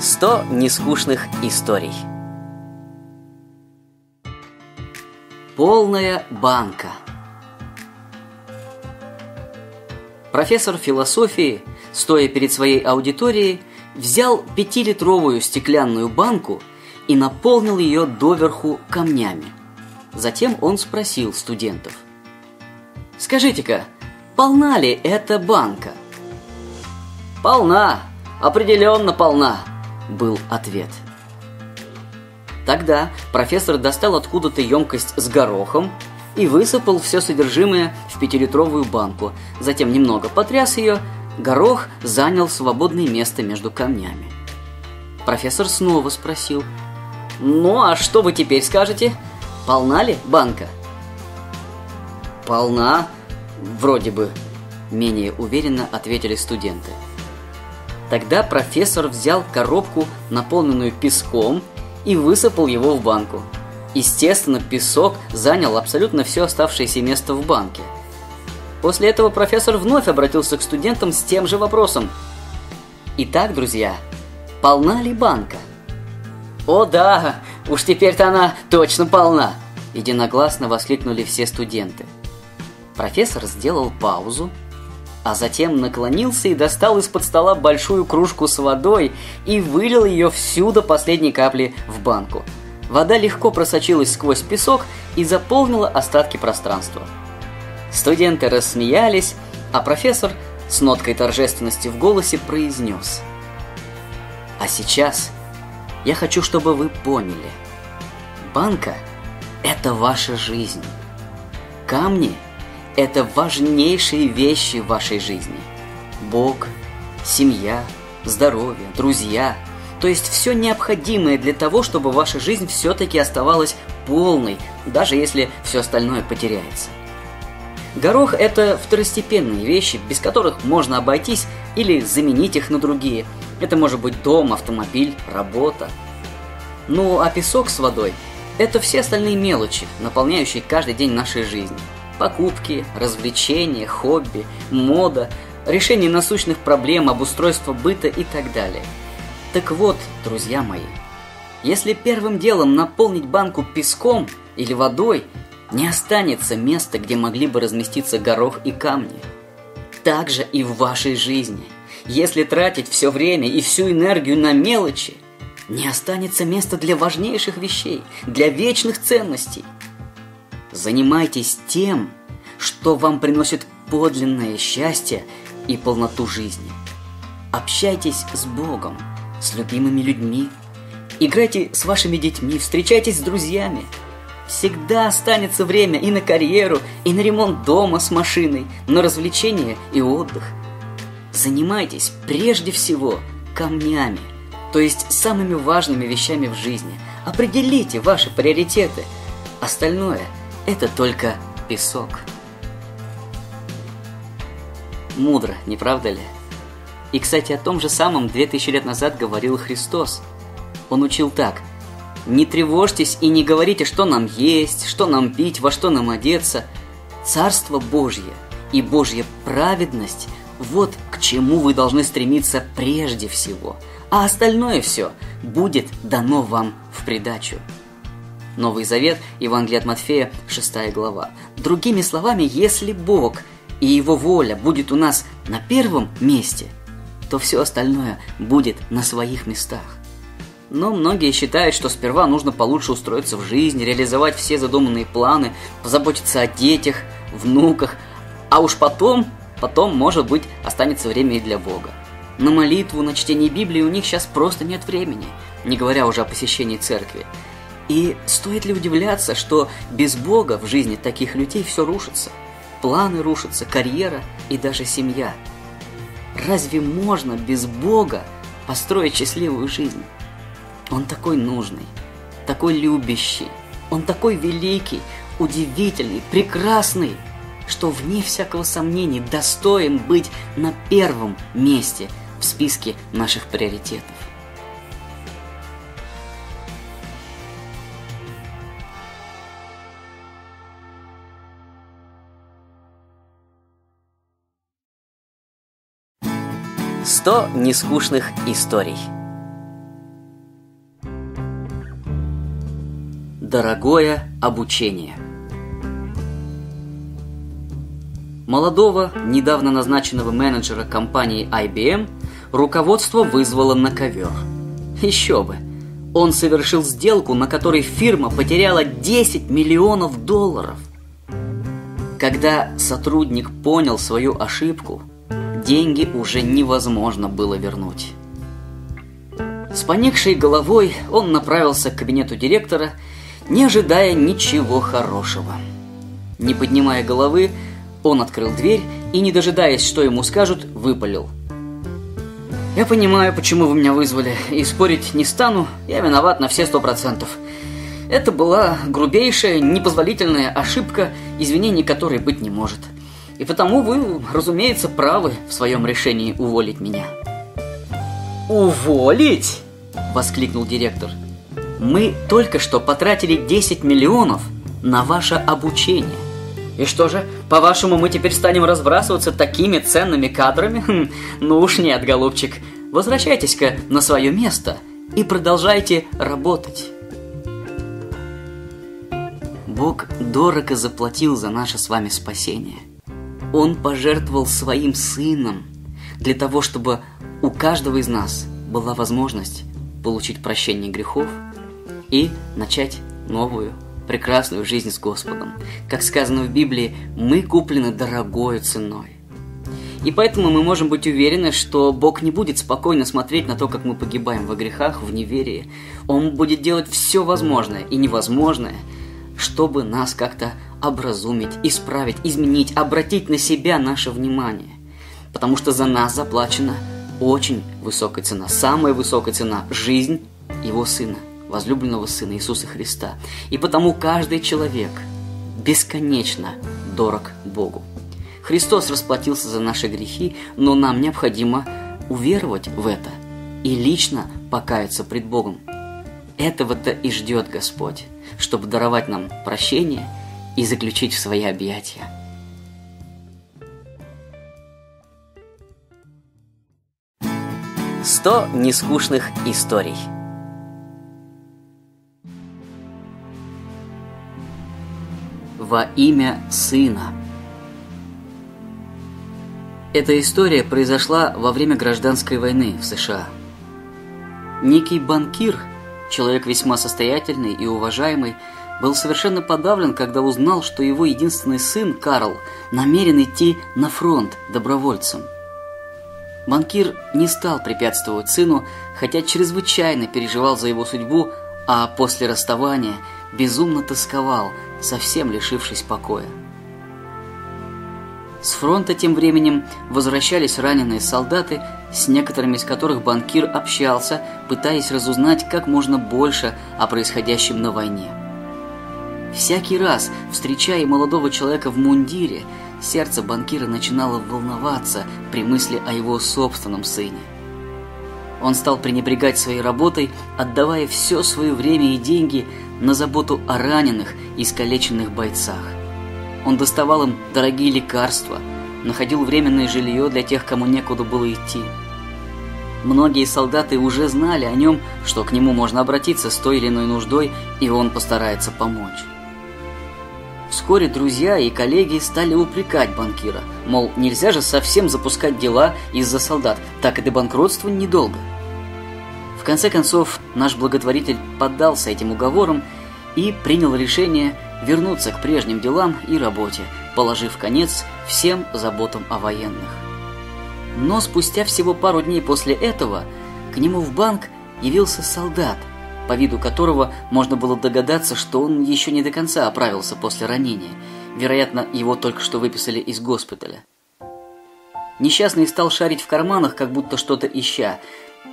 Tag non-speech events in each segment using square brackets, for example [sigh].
100 нескучных историй. Полная банка. Профессор философии, стоя перед своей аудиторией, взял пятилитровую стеклянную банку и наполнил ее доверху камнями. Затем он спросил студентов. «Скажите-ка, полна ли эта банка?» «Полна, определенно полна», был ответ. Тогда профессор достал откуда-то емкость с горохом и высыпал все содержимое в пятилитровую банку. Затем немного потряс ее, горох занял свободное место между камнями. Профессор снова спросил, «Ну, а что вы теперь скажете? Полна ли банка?» «Полна, вроде бы», – менее уверенно ответили студенты. Тогда профессор взял коробку, наполненную песком, и высыпал его в банку. Естественно, песок занял абсолютно все оставшееся место в банке. После этого профессор вновь обратился к студентам с тем же вопросом. Итак, друзья, полна ли банка? О да, уж теперь-то она точно полна, единогласно воскликнули все студенты. Профессор сделал паузу, а затем наклонился и достал из-под стола большую кружку с водой и вылил ее всю до последней капли в банку. Вода легко просочилась сквозь песок и заполнила остатки пространства. Студенты рассмеялись, а профессор с ноткой торжественности в голосе произнес. А сейчас я хочу, чтобы вы поняли. Банка – это ваша жизнь. Камни – это важнейшие вещи в вашей жизни. Бог, семья, здоровье, друзья. То есть все необходимое для того, чтобы ваша жизнь все-таки оставалась полной, даже если все остальное потеряется. Горох – это второстепенные вещи, без которых можно обойтись или заменить их на другие. Это может быть дом, автомобиль, работа. Ну а песок с водой – это все остальные мелочи, наполняющие каждый день нашей жизни – Покупки, развлечения, хобби, мода, решение насущных проблем, обустройство быта и так далее. Так вот, друзья мои, если первым делом наполнить банку песком или водой, не останется места, где могли бы разместиться горох и камни. Так же и в вашей жизни. Если тратить все время и всю энергию на мелочи, не останется места для важнейших вещей, для вечных ценностей – Занимайтесь тем, что вам приносит подлинное счастье и полноту жизни. Общайтесь с Богом, с любимыми людьми. Играйте с вашими детьми, встречайтесь с друзьями. Всегда останется время и на карьеру, и на ремонт дома с машиной, на развлечения и отдых. Занимайтесь прежде всего камнями, то есть самыми важными вещами в жизни. Определите ваши приоритеты. Остальное – это только песок. Мудро, не правда ли? И, кстати, о том же самом 2000 лет назад говорил Христос. Он учил так. «Не тревожьтесь и не говорите, что нам есть, что нам пить, во что нам одеться. Царство Божье и Божья праведность – вот к чему вы должны стремиться прежде всего, а остальное все будет дано вам в придачу». Новый Завет, Евангелие от Матфея, 6 глава. Другими словами, если Бог и Его воля будет у нас на первом месте, то все остальное будет на своих местах. Но многие считают, что сперва нужно получше устроиться в жизни, реализовать все задуманные планы, позаботиться о детях, внуках, а уж потом, потом, может быть, останется время и для Бога. На молитву, на чтение Библии у них сейчас просто нет времени, не говоря уже о посещении церкви. И стоит ли удивляться, что без Бога в жизни таких людей все рушится? Планы рушатся, карьера и даже семья. Разве можно без Бога построить счастливую жизнь? Он такой нужный, такой любящий, он такой великий, удивительный, прекрасный, что вне всякого сомнения достоин быть на первом месте в списке наших приоритетов. 100 нескучных историй. Дорогое обучение. Молодого, недавно назначенного менеджера компании IBM руководство вызвало на ковер. Еще бы. Он совершил сделку, на которой фирма потеряла 10 миллионов долларов. Когда сотрудник понял свою ошибку – деньги уже невозможно было вернуть. С поникшей головой он направился к кабинету директора, не ожидая ничего хорошего. Не поднимая головы, он открыл дверь и, не дожидаясь, что ему скажут, выпалил. «Я понимаю, почему вы меня вызвали, и спорить не стану, я виноват на все сто процентов. Это была грубейшая, непозволительная ошибка, извинений которой быть не может. И потому вы, разумеется, правы в своем решении уволить меня». «Уволить?» – воскликнул директор. «Мы только что потратили 10 миллионов на ваше обучение. И что же, по-вашему, мы теперь станем разбрасываться такими ценными кадрами? Хм, ну уж нет, голубчик. Возвращайтесь-ка на свое место и продолжайте работать». Бог дорого заплатил за наше с вами спасение. Он пожертвовал своим сыном для того, чтобы у каждого из нас была возможность получить прощение грехов и начать новую, прекрасную жизнь с Господом. Как сказано в Библии, мы куплены дорогой ценой. И поэтому мы можем быть уверены, что Бог не будет спокойно смотреть на то, как мы погибаем во грехах, в неверии. Он будет делать все возможное и невозможное, чтобы нас как-то образумить, исправить, изменить, обратить на себя наше внимание. Потому что за нас заплачено очень высокая цена, самая высокая цена – жизнь Его Сына, возлюбленного Сына Иисуса Христа. И потому каждый человек бесконечно дорог Богу. Христос расплатился за наши грехи, но нам необходимо уверовать в это и лично покаяться пред Богом. Этого-то и ждет Господь, чтобы даровать нам прощение и заключить в свои объятия. Сто нескучных историй. Во имя Сына. Эта история произошла во время гражданской войны в США. Некий банкир, человек весьма состоятельный и уважаемый, был совершенно подавлен, когда узнал, что его единственный сын Карл намерен идти на фронт добровольцем – Банкир не стал препятствовать сыну, хотя чрезвычайно переживал за его судьбу, а после расставания безумно тосковал, совсем лишившись покоя. С фронта тем временем возвращались раненые солдаты, с некоторыми из которых банкир общался, пытаясь разузнать как можно больше о происходящем на войне. Всякий раз, встречая молодого человека в мундире, Сердце банкира начинало волноваться при мысли о его собственном сыне. Он стал пренебрегать своей работой, отдавая все свое время и деньги на заботу о раненых и искалеченных бойцах. Он доставал им дорогие лекарства, находил временное жилье для тех, кому некуда было идти. Многие солдаты уже знали о нем, что к нему можно обратиться с той или иной нуждой, и он постарается помочь. Вскоре друзья и коллеги стали упрекать банкира, мол, нельзя же совсем запускать дела из-за солдат, так и до банкротства недолго. В конце концов, наш благотворитель поддался этим уговорам и принял решение вернуться к прежним делам и работе, положив конец всем заботам о военных. Но спустя всего пару дней после этого к нему в банк явился солдат, по виду которого можно было догадаться, что он еще не до конца оправился после ранения. Вероятно, его только что выписали из госпиталя. Несчастный стал шарить в карманах, как будто что-то ища.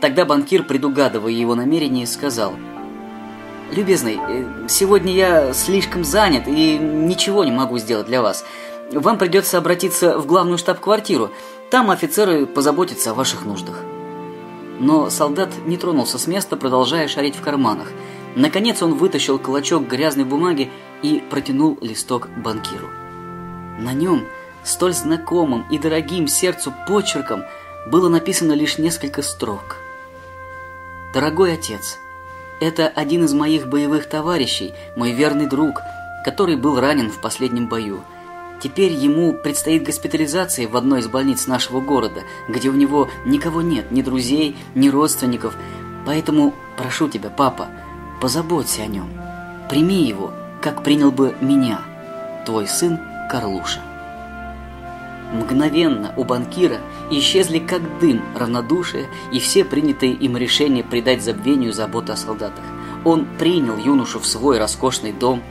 Тогда банкир, предугадывая его намерение, сказал «Любезный, э, сегодня я слишком занят и ничего не могу сделать для вас. Вам придется обратиться в главную штаб-квартиру. Там офицеры позаботятся о ваших нуждах». Но солдат не тронулся с места, продолжая шарить в карманах. Наконец он вытащил клочок грязной бумаги и протянул листок банкиру. На нем, столь знакомым и дорогим сердцу почерком, было написано лишь несколько строк. «Дорогой отец, Это один из моих боевых товарищей, мой верный друг, который был ранен в последнем бою. Теперь ему предстоит госпитализация в одной из больниц нашего города, где у него никого нет, ни друзей, ни родственников. Поэтому прошу тебя, папа, позаботься о нем. Прими его, как принял бы меня, твой сын Карлуша. Мгновенно у банкира исчезли как дым равнодушие и все принятые им решения придать забвению заботы о солдатах. Он принял юношу в свой роскошный дом,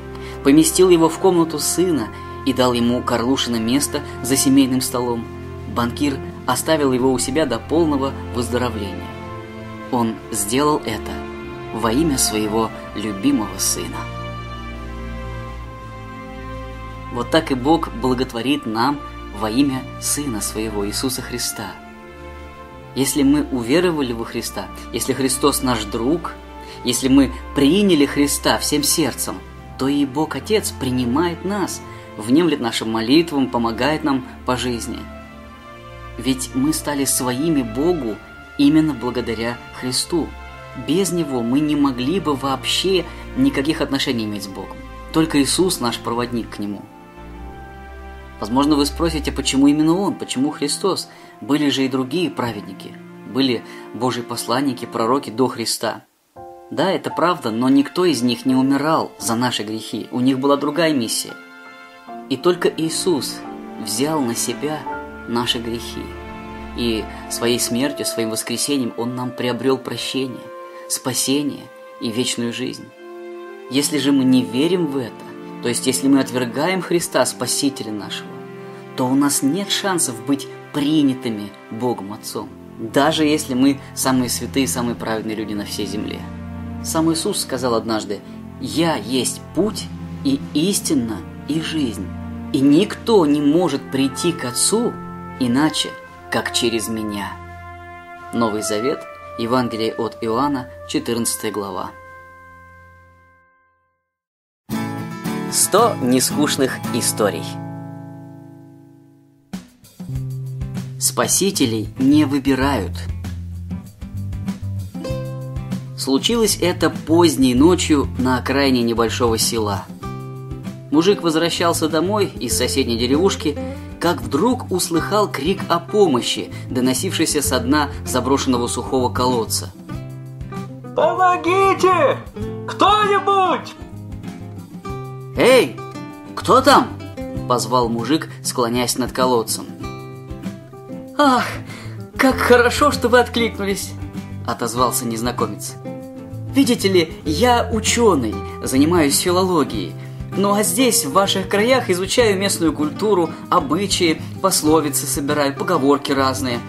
поместил его в комнату сына и дал ему Карлушина место за семейным столом. Банкир оставил его у себя до полного выздоровления. Он сделал это во имя своего любимого сына. Вот так и Бог благотворит нам – во имя Сына Своего Иисуса Христа. Если мы уверовали во Христа, если Христос наш друг, если мы приняли Христа всем сердцем, то и Бог Отец принимает нас, внемлет нашим молитвам, помогает нам по жизни. Ведь мы стали своими Богу именно благодаря Христу. Без Него мы не могли бы вообще никаких отношений иметь с Богом. Только Иисус наш проводник к Нему – Возможно, вы спросите, почему именно Он, почему Христос? Были же и другие праведники. Были Божьи посланники, пророки до Христа. Да, это правда, но никто из них не умирал за наши грехи. У них была другая миссия. И только Иисус взял на себя наши грехи. И своей смертью, своим воскресением Он нам приобрел прощение, спасение и вечную жизнь. Если же мы не верим в это, то есть, если мы отвергаем Христа, Спасителя нашего, то у нас нет шансов быть принятыми Богом Отцом. Даже если мы самые святые, самые праведные люди на всей земле. Сам Иисус сказал однажды, «Я есть путь и истина и жизнь, и никто не может прийти к Отцу иначе, как через Меня». Новый Завет, Евангелие от Иоанна, 14 глава. 100 нескучных историй. Спасителей не выбирают. Случилось это поздней ночью на окраине небольшого села. Мужик возвращался домой из соседней деревушки, как вдруг услыхал крик о помощи, доносившийся со дна заброшенного сухого колодца. «Помогите! Кто-нибудь!» «Эй, кто там?» – позвал мужик, склоняясь над колодцем. «Ах, как хорошо, что вы откликнулись!» – отозвался незнакомец. «Видите ли, я ученый, занимаюсь филологией, ну а здесь, в ваших краях, изучаю местную культуру, обычаи, пословицы собираю, поговорки разные.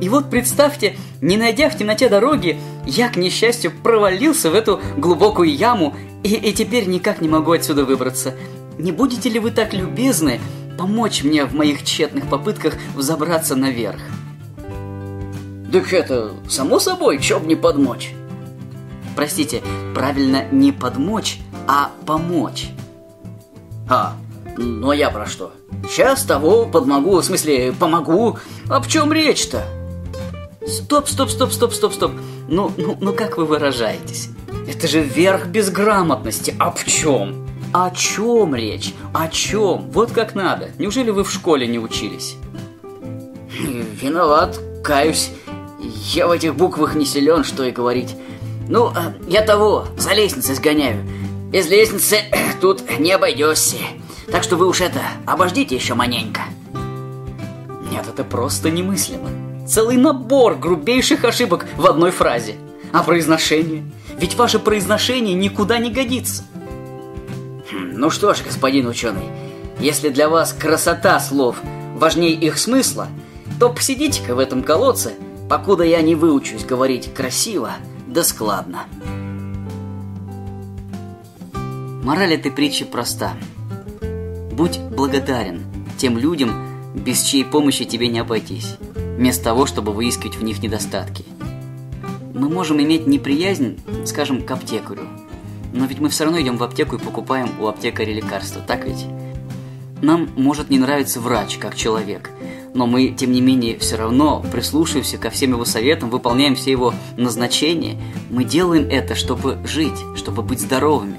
И вот представьте, не найдя в темноте дороги, я, к несчастью, провалился в эту глубокую яму и, и теперь никак не могу отсюда выбраться. Не будете ли вы так любезны помочь мне в моих тщетных попытках взобраться наверх? Так это, само собой, чё б не подмочь? Простите, правильно не подмочь, а помочь. А, а я про что? Сейчас того подмогу, в смысле, помогу. А в чем речь-то? Стоп, стоп, стоп, стоп, стоп, стоп. Ну, ну, ну как вы выражаетесь? Это же верх безграмотности. А в чем? О чем речь? О чем? Вот как надо. Неужели вы в школе не учились? Виноват, каюсь. Я в этих буквах не силен, что и говорить. Ну, а, я того, за лестницей сгоняю. Без лестницы тут не обойдешься. Так что вы уж это, обождите еще маненько. Нет, это просто немыслимо. Целый набор грубейших ошибок в одной фразе. А произношение? Ведь ваше произношение никуда не годится. Хм, ну что ж, господин ученый, если для вас красота слов важнее их смысла, то посидите-ка в этом колодце, покуда я не выучусь говорить красиво да складно. Мораль этой притчи проста. Будь благодарен тем людям, без чьей помощи тебе не обойтись, вместо того, чтобы выискивать в них недостатки – мы можем иметь неприязнь, скажем, к аптекарю. Но ведь мы все равно идем в аптеку и покупаем у аптекаря лекарства, так ведь? Нам может не нравиться врач как человек, но мы, тем не менее, все равно прислушиваемся ко всем его советам, выполняем все его назначения. Мы делаем это, чтобы жить, чтобы быть здоровыми.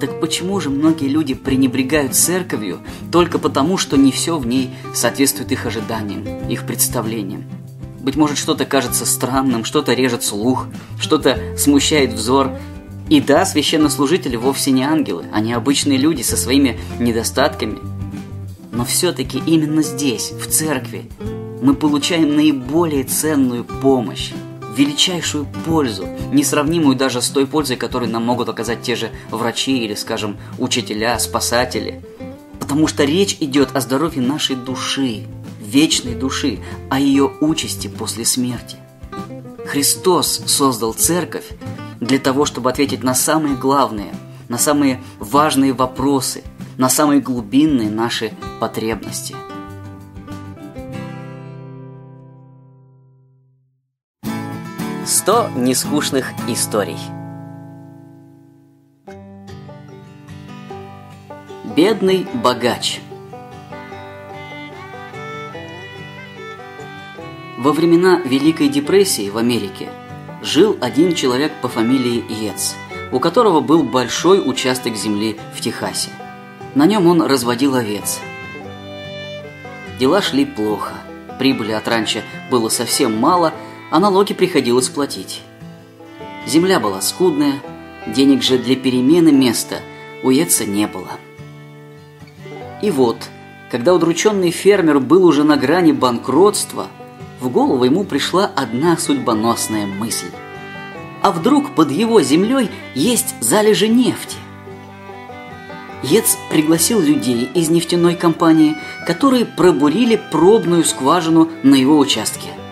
Так почему же многие люди пренебрегают церковью только потому, что не все в ней соответствует их ожиданиям, их представлениям? Быть может, что-то кажется странным, что-то режет слух, что-то смущает взор. И да, священнослужители вовсе не ангелы, они обычные люди со своими недостатками. Но все-таки именно здесь, в церкви, мы получаем наиболее ценную помощь величайшую пользу, несравнимую даже с той пользой, которую нам могут оказать те же врачи или, скажем, учителя, спасатели. Потому что речь идет о здоровье нашей души, вечной души, о ее участи после смерти. Христос создал церковь для того, чтобы ответить на самые главные, на самые важные вопросы, на самые глубинные наши потребности – 100 нескучных историй. Бедный богач. Во времена Великой депрессии в Америке жил один человек по фамилии Йец, у которого был большой участок земли в Техасе. На нем он разводил овец. Дела шли плохо. Прибыли от ранчо было совсем мало – а налоги приходилось платить. Земля была скудная, денег же для перемены места у Еца не было. И вот, когда удрученный фермер был уже на грани банкротства, в голову ему пришла одна судьбоносная мысль. А вдруг под его землей есть залежи нефти? Ец пригласил людей из нефтяной компании, которые пробурили пробную скважину на его участке –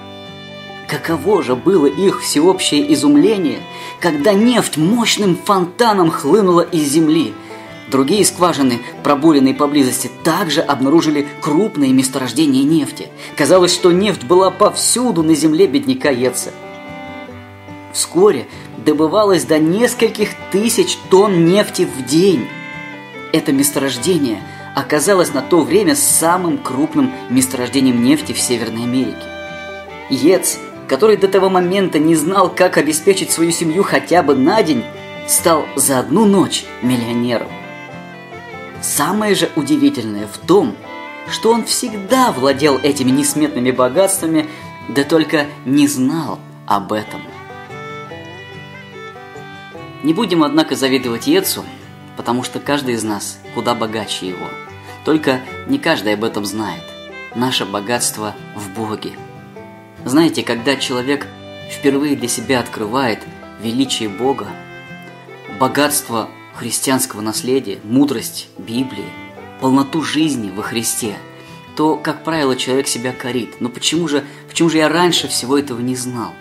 Каково же было их всеобщее изумление, когда нефть мощным фонтаном хлынула из земли. Другие скважины, пробуренные поблизости, также обнаружили крупные месторождения нефти. Казалось, что нефть была повсюду на земле бедняка Еца. Вскоре добывалось до нескольких тысяч тонн нефти в день. Это месторождение оказалось на то время самым крупным месторождением нефти в Северной Америке. Ец который до того момента не знал, как обеспечить свою семью хотя бы на день, стал за одну ночь миллионером. Самое же удивительное в том, что он всегда владел этими несметными богатствами, да только не знал об этом. Не будем, однако, завидовать Ецу, потому что каждый из нас куда богаче его. Только не каждый об этом знает. Наше богатство в Боге – знаете, когда человек впервые для себя открывает величие Бога, богатство христианского наследия, мудрость Библии, полноту жизни во Христе, то, как правило, человек себя корит. Но почему же, почему же я раньше всего этого не знал?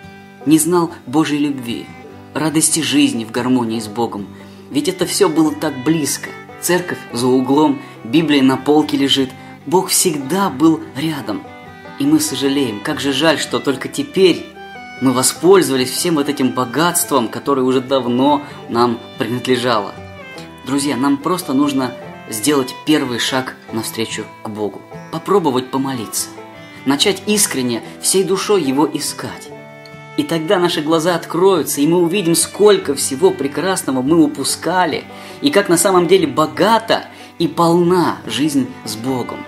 Не знал Божьей любви, радости жизни в гармонии с Богом. Ведь это все было так близко. Церковь за углом, Библия на полке лежит. Бог всегда был рядом – и мы сожалеем, как же жаль, что только теперь мы воспользовались всем вот этим богатством, которое уже давно нам принадлежало. Друзья, нам просто нужно сделать первый шаг навстречу к Богу. Попробовать помолиться. Начать искренне, всей душой Его искать. И тогда наши глаза откроются, и мы увидим, сколько всего прекрасного мы упускали, и как на самом деле богата и полна жизнь с Богом.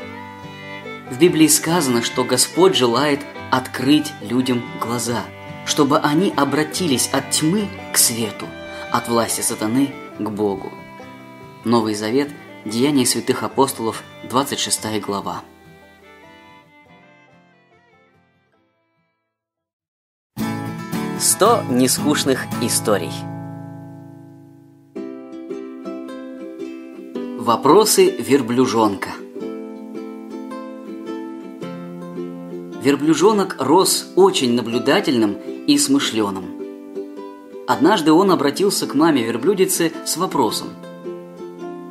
В Библии сказано, что Господь желает открыть людям глаза, чтобы они обратились от тьмы к свету, от власти сатаны к Богу. Новый Завет, Деяния святых апостолов, 26 глава. Сто нескучных историй. Вопросы верблюжонка – Верблюжонок рос очень наблюдательным и смышленым. Однажды он обратился к маме верблюдицы с вопросом.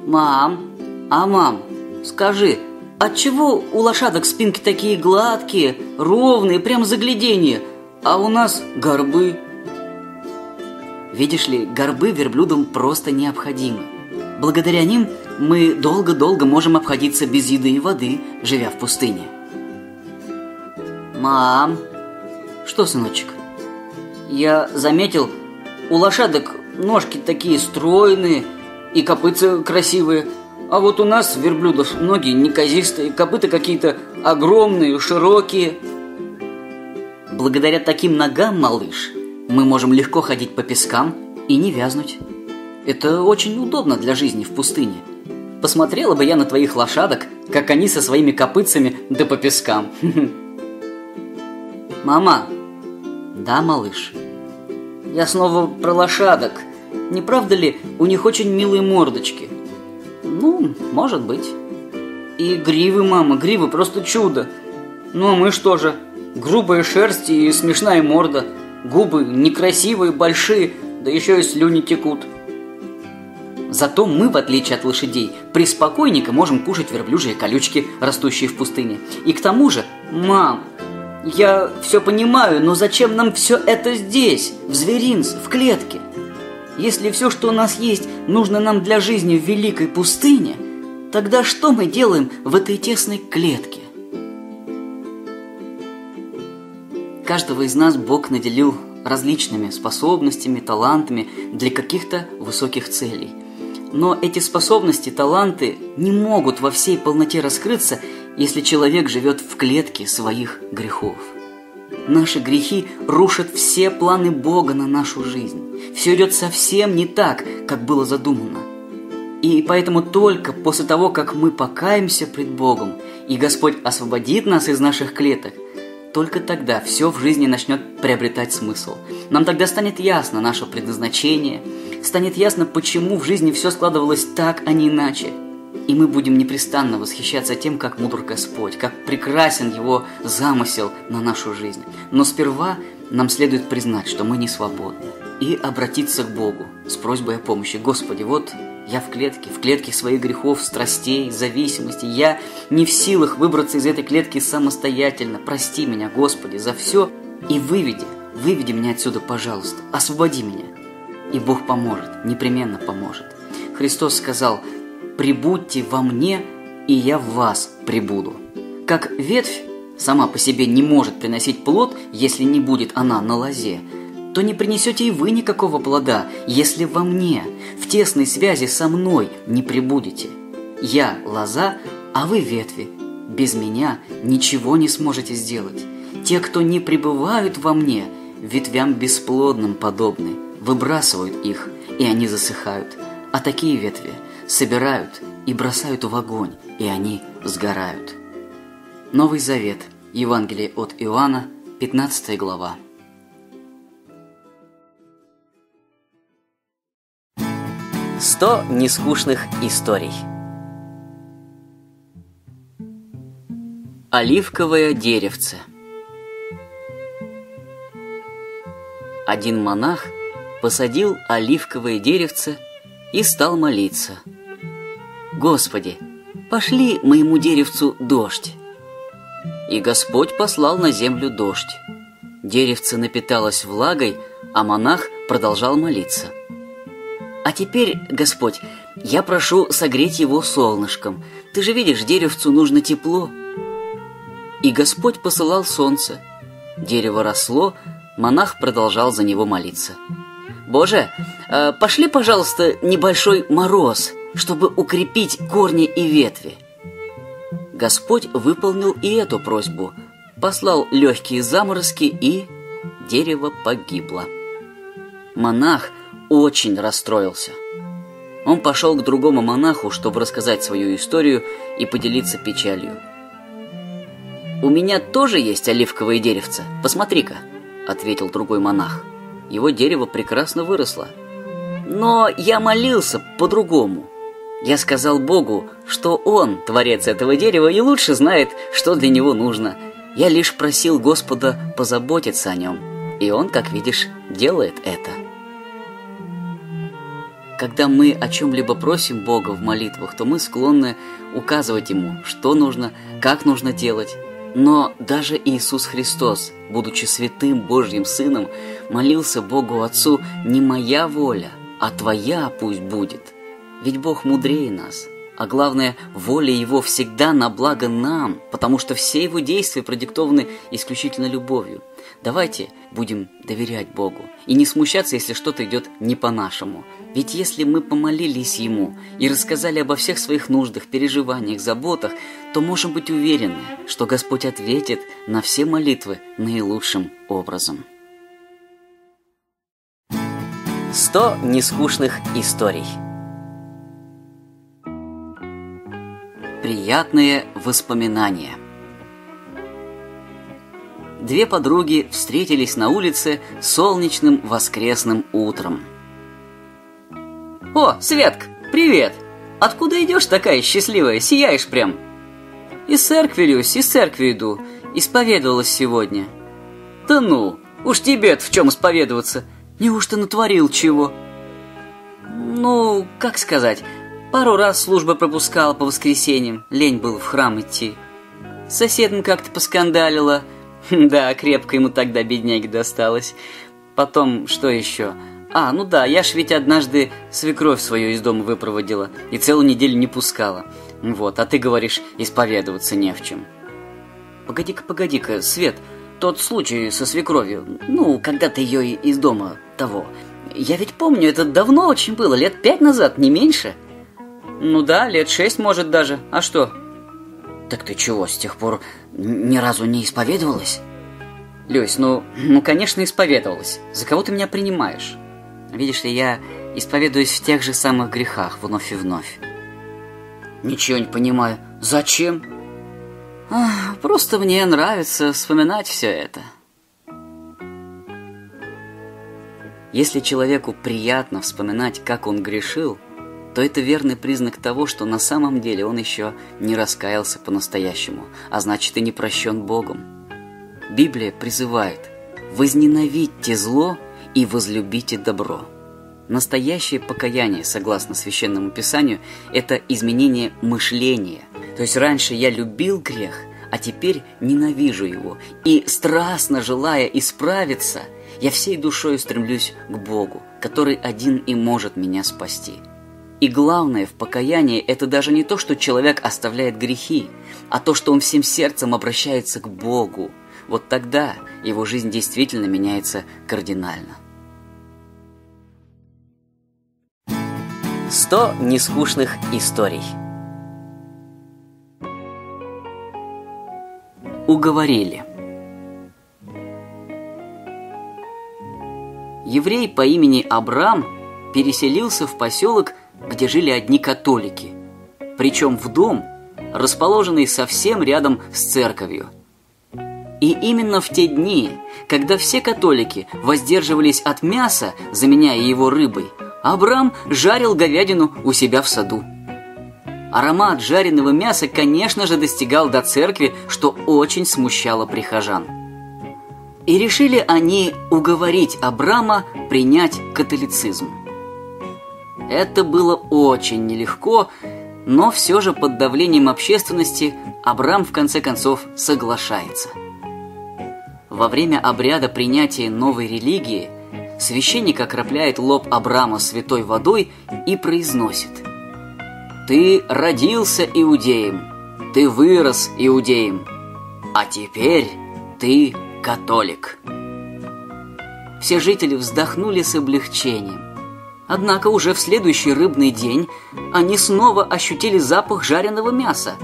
«Мам, а мам, скажи, отчего у лошадок спинки такие гладкие, ровные, прям загляденье, а у нас горбы?» Видишь ли, горбы верблюдам просто необходимы. Благодаря ним мы долго-долго можем обходиться без еды и воды, живя в пустыне. Мам, что, сыночек? Я заметил, у лошадок ножки такие стройные и копытца красивые, а вот у нас, верблюдов, ноги неказистые, копыта какие-то огромные, широкие. Благодаря таким ногам, малыш, мы можем легко ходить по пескам и не вязнуть. Это очень удобно для жизни в пустыне. Посмотрела бы я на твоих лошадок, как они со своими копытцами да по пескам. [laughs] Мама. Да, малыш. Я снова про лошадок. Не правда ли, у них очень милые мордочки? Ну, может быть. И гривы, мама, гривы просто чудо. Ну, а мы что же? Грубая шерсть и смешная морда. Губы некрасивые, большие, да еще и слюни текут. Зато мы, в отличие от лошадей, приспокойненько можем кушать верблюжьи колючки, растущие в пустыне. И к тому же, мам, я все понимаю, но зачем нам все это здесь, в зверинце, в клетке? Если все, что у нас есть, нужно нам для жизни в великой пустыне, тогда что мы делаем в этой тесной клетке? Каждого из нас Бог наделил различными способностями, талантами для каких-то высоких целей. Но эти способности, таланты не могут во всей полноте раскрыться, если человек живет в клетке своих грехов. Наши грехи рушат все планы Бога на нашу жизнь. Все идет совсем не так, как было задумано. И поэтому только после того, как мы покаемся пред Богом, и Господь освободит нас из наших клеток, только тогда все в жизни начнет приобретать смысл. Нам тогда станет ясно наше предназначение, станет ясно, почему в жизни все складывалось так, а не иначе – и мы будем непрестанно восхищаться тем, как мудр Господь, как прекрасен Его замысел на нашу жизнь. Но сперва нам следует признать, что мы не свободны, и обратиться к Богу с просьбой о помощи. Господи, вот я в клетке, в клетке своих грехов, страстей, зависимости. Я не в силах выбраться из этой клетки самостоятельно. Прости меня, Господи, за все и выведи, выведи меня отсюда, пожалуйста. Освободи меня. И Бог поможет, непременно поможет. Христос сказал, «Прибудьте во мне, и я в вас прибуду». Как ветвь сама по себе не может приносить плод, если не будет она на лозе, то не принесете и вы никакого плода, если во мне, в тесной связи со мной не прибудете. Я лоза, а вы ветви. Без меня ничего не сможете сделать. Те, кто не пребывают во мне, ветвям бесплодным подобны, выбрасывают их, и они засыхают. А такие ветви – собирают и бросают в огонь, и они сгорают. Новый Завет, Евангелие от Иоанна, 15 глава. Сто нескучных историй. Оливковое деревце. Один монах посадил оливковое деревце и стал молиться – Господи, пошли моему деревцу дождь. И Господь послал на землю дождь. Деревце напиталось влагой, а монах продолжал молиться. А теперь, Господь, я прошу согреть его солнышком. Ты же видишь, деревцу нужно тепло. И Господь посылал солнце. Дерево росло, монах продолжал за него молиться. Боже, э, пошли, пожалуйста, небольшой мороз – чтобы укрепить корни и ветви. Господь выполнил и эту просьбу, послал легкие заморозки, и дерево погибло. Монах очень расстроился. Он пошел к другому монаху, чтобы рассказать свою историю и поделиться печалью. «У меня тоже есть оливковое деревце, посмотри-ка», — ответил другой монах. Его дерево прекрасно выросло. «Но я молился по-другому. Я сказал Богу, что Он, творец этого дерева, и лучше знает, что для него нужно. Я лишь просил Господа позаботиться о нем, и Он, как видишь, делает это. Когда мы о чем-либо просим Бога в молитвах, то мы склонны указывать Ему, что нужно, как нужно делать. Но даже Иисус Христос, будучи святым Божьим Сыном, молился Богу Отцу «Не моя воля, а Твоя пусть будет». Ведь Бог мудрее нас. а главное, воля Его всегда на благо нам, потому что все Его действия продиктованы исключительно любовью. Давайте будем доверять Богу и не смущаться, если что-то идет не по-нашему. Ведь если мы помолились Ему и рассказали обо всех своих нуждах, переживаниях, заботах, то можем быть уверены, что Господь ответит на все молитвы наилучшим образом. Сто нескучных историй – Приятные воспоминания. Две подруги встретились на улице солнечным воскресным утром. «О, Светка, привет! Откуда идешь такая счастливая, сияешь прям?» «Из церкви, Люсь, из церкви иду. Исповедовалась сегодня». «Да ну, уж тебе в чем исповедоваться? Неужто натворил чего?» «Ну, как сказать, Пару раз служба пропускала по воскресеньям, лень был в храм идти. С соседом как-то поскандалила. [laughs] Да, крепко ему тогда бедняги досталось. Потом, что еще? А, ну да, я ж ведь однажды свекровь свою из дома выпроводила и целую неделю не пускала. Вот, а ты говоришь, исповедоваться не в чем. Погоди-ка, погоди-ка, Свет, тот случай со свекровью, ну, когда ты ее из дома того. Я ведь помню, это давно очень было, лет пять назад, не меньше. Ну да, лет шесть, может, даже. А что? Так ты чего, с тех пор ни разу не исповедовалась? Люсь, ну, ну, конечно, исповедовалась. За кого ты меня принимаешь? Видишь ли, я исповедуюсь в тех же самых грехах вновь и вновь. Ничего не понимаю. Зачем? Ах, просто мне нравится вспоминать все это. Если человеку приятно вспоминать, как он грешил, то это верный признак того, что на самом деле он еще не раскаялся по-настоящему, а значит и не прощен Богом. Библия призывает «возненавидьте зло и возлюбите добро». Настоящее покаяние, согласно Священному Писанию, это изменение мышления. То есть раньше я любил грех, а теперь ненавижу его. И страстно желая исправиться, я всей душой стремлюсь к Богу, который один и может меня спасти. И главное в покаянии – это даже не то, что человек оставляет грехи, а то, что он всем сердцем обращается к Богу. Вот тогда его жизнь действительно меняется кардинально. Сто нескучных историй Уговорили Еврей по имени Абрам переселился в поселок где жили одни католики, причем в дом, расположенный совсем рядом с церковью. И именно в те дни, когда все католики воздерживались от мяса, заменяя его рыбой, Абрам жарил говядину у себя в саду. Аромат жареного мяса, конечно же, достигал до церкви, что очень смущало прихожан. И решили они уговорить Абрама принять католицизм. Это было очень нелегко, но все же под давлением общественности Абрам в конце концов соглашается. Во время обряда принятия новой религии священник окропляет лоб Абрама святой водой и произносит «Ты родился иудеем, ты вырос иудеем, а теперь ты католик». Все жители вздохнули с облегчением. Однако уже в следующий рыбный день они снова ощутили запах жареного мяса.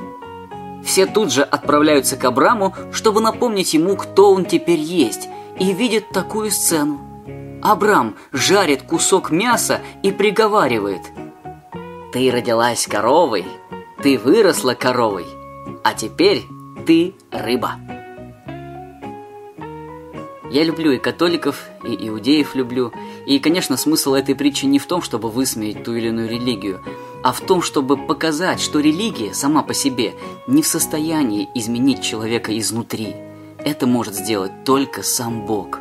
Все тут же отправляются к Абраму, чтобы напомнить ему, кто он теперь есть, и видят такую сцену. Абрам жарит кусок мяса и приговаривает «Ты родилась коровой, ты выросла коровой, а теперь ты рыба». Я люблю и католиков, и иудеев люблю. И, конечно, смысл этой притчи не в том, чтобы высмеять ту или иную религию, а в том, чтобы показать, что религия сама по себе не в состоянии изменить человека изнутри. Это может сделать только сам Бог.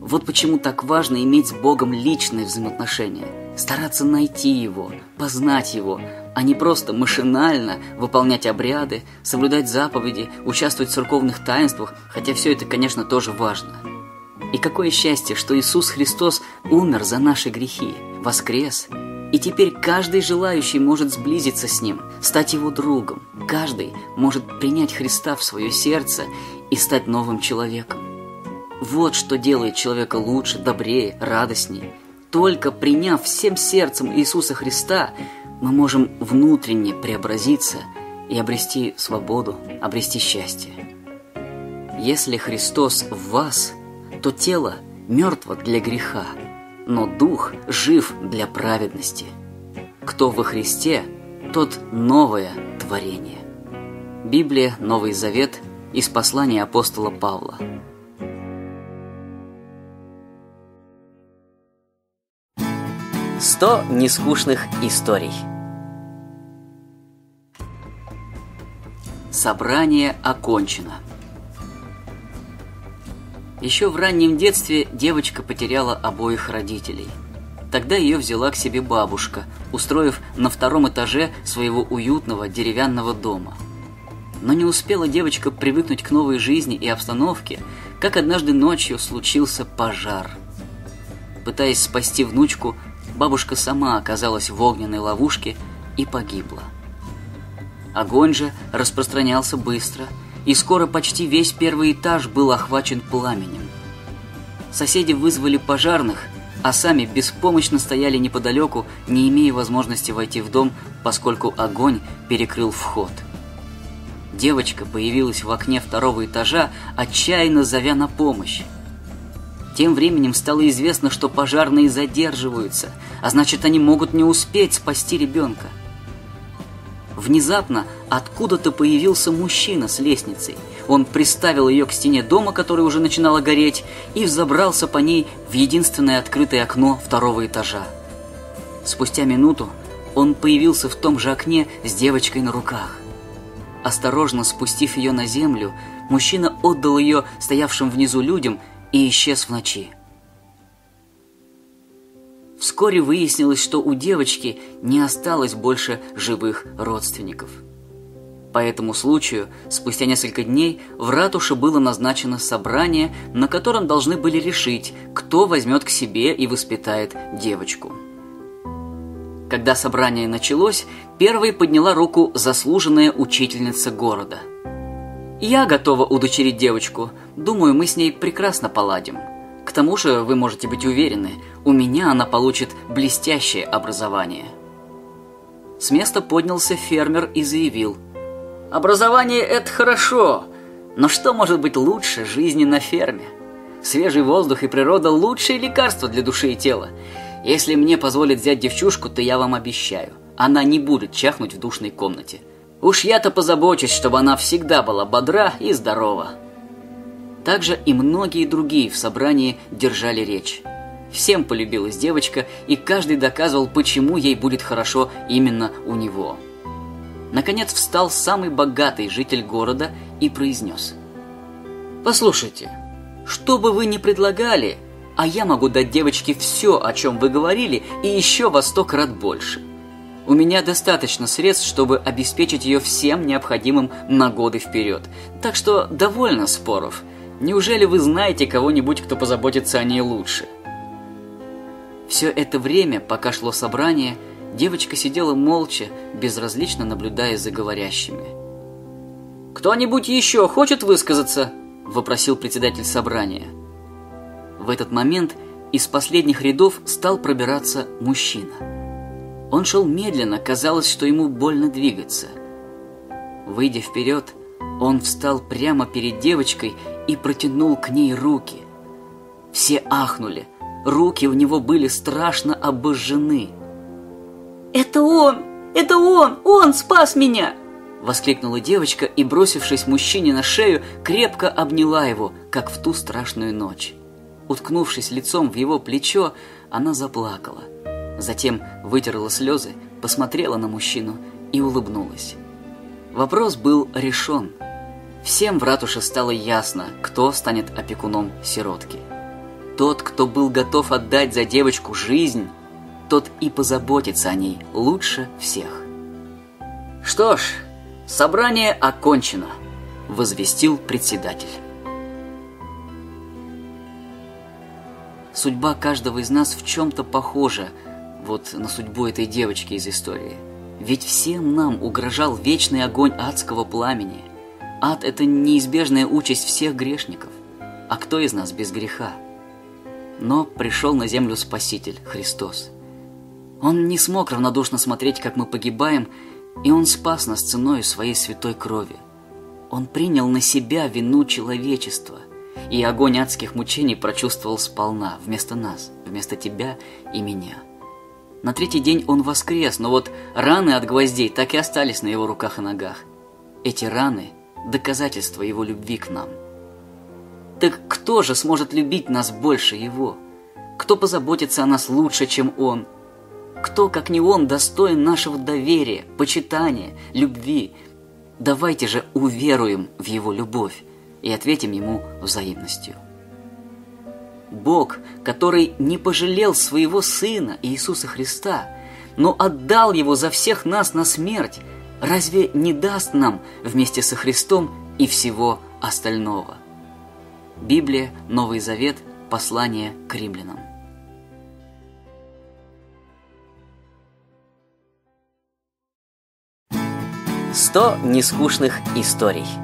Вот почему так важно иметь с Богом личные взаимоотношения, стараться найти Его, познать Его, а не просто машинально выполнять обряды, соблюдать заповеди, участвовать в церковных таинствах, хотя все это, конечно, тоже важно. И какое счастье, что Иисус Христос умер за наши грехи, воскрес И теперь каждый желающий может сблизиться с ним, стать его другом. Каждый может принять Христа в свое сердце и стать новым человеком. Вот что делает человека лучше, добрее, радостнее. Только приняв всем сердцем Иисуса Христа, мы можем внутренне преобразиться и обрести свободу, обрести счастье. Если Христос в вас, то тело мертво для греха, но дух жив для праведности. Кто во Христе, тот новое творение. Библия, Новый Завет из послания апостола Павла. Сто нескучных историй. Собрание окончено. Еще в раннем детстве девочка потеряла обоих родителей. Тогда ее взяла к себе бабушка, устроив на втором этаже своего уютного деревянного дома. Но не успела девочка привыкнуть к новой жизни и обстановке, как однажды ночью случился пожар. Пытаясь спасти внучку, бабушка сама оказалась в огненной ловушке и погибла. Огонь же распространялся быстро – и скоро почти весь первый этаж был охвачен пламенем. Соседи вызвали пожарных, а сами беспомощно стояли неподалеку, не имея возможности войти в дом, поскольку огонь перекрыл вход. Девочка появилась в окне второго этажа, отчаянно зовя на помощь. Тем временем стало известно, что пожарные задерживаются, а значит, они могут не успеть спасти ребенка. Внезапно откуда-то появился мужчина с лестницей. Он приставил ее к стене дома, которая уже начинала гореть, и взобрался по ней в единственное открытое окно второго этажа. Спустя минуту он появился в том же окне с девочкой на руках. Осторожно спустив ее на землю, мужчина отдал ее стоявшим внизу людям и исчез в ночи. Вскоре выяснилось, что у девочки не осталось больше живых родственников. По этому случаю, спустя несколько дней, в ратуше было назначено собрание, на котором должны были решить, кто возьмет к себе и воспитает девочку. Когда собрание началось, первой подняла руку заслуженная учительница города. «Я готова удочерить девочку. Думаю, мы с ней прекрасно поладим», к тому же, вы можете быть уверены, у меня она получит блестящее образование. С места поднялся фермер и заявил. Образование – это хорошо, но что может быть лучше жизни на ферме? Свежий воздух и природа – лучшие лекарства для души и тела. Если мне позволят взять девчушку, то я вам обещаю, она не будет чахнуть в душной комнате. Уж я-то позабочусь, чтобы она всегда была бодра и здорова. Также и многие другие в собрании держали речь. Всем полюбилась девочка, и каждый доказывал, почему ей будет хорошо именно у него. Наконец встал самый богатый житель города и произнес. «Послушайте, что бы вы ни предлагали, а я могу дать девочке все, о чем вы говорили, и еще во сто крат больше. У меня достаточно средств, чтобы обеспечить ее всем необходимым на годы вперед. Так что довольно споров. Неужели вы знаете кого-нибудь, кто позаботится о ней лучше? Все это время, пока шло собрание, девочка сидела молча, безразлично наблюдая за говорящими. «Кто-нибудь еще хочет высказаться?» – вопросил председатель собрания. В этот момент из последних рядов стал пробираться мужчина. Он шел медленно, казалось, что ему больно двигаться. Выйдя вперед, он встал прямо перед девочкой и протянул к ней руки. Все ахнули. Руки у него были страшно обожжены. «Это он! Это он! Он спас меня!» Воскликнула девочка и, бросившись мужчине на шею, крепко обняла его, как в ту страшную ночь. Уткнувшись лицом в его плечо, она заплакала. Затем вытерла слезы, посмотрела на мужчину и улыбнулась. Вопрос был решен – Всем в ратуше стало ясно, кто станет опекуном сиротки. Тот, кто был готов отдать за девочку жизнь, тот и позаботится о ней лучше всех. «Что ж, собрание окончено», – возвестил председатель. Судьба каждого из нас в чем-то похожа. Вот на судьбу этой девочки из истории. Ведь всем нам угрожал вечный огонь адского пламени. Ад – это неизбежная участь всех грешников. А кто из нас без греха? Но пришел на землю Спаситель, Христос. Он не смог равнодушно смотреть, как мы погибаем, и Он спас нас ценой своей святой крови. Он принял на себя вину человечества, и огонь адских мучений прочувствовал сполна, вместо нас, вместо тебя и меня. На третий день он воскрес, но вот раны от гвоздей так и остались на его руках и ногах. Эти раны – доказательство его любви к нам. Так кто же сможет любить нас больше его? Кто позаботится о нас лучше, чем он? Кто, как не он, достоин нашего доверия, почитания, любви? Давайте же уверуем в его любовь и ответим ему взаимностью. Бог, который не пожалел своего Сына Иисуса Христа, но отдал Его за всех нас на смерть, разве не даст нам вместе со Христом и всего остального? Библия, Новый Завет, послание к римлянам. Сто нескучных историй –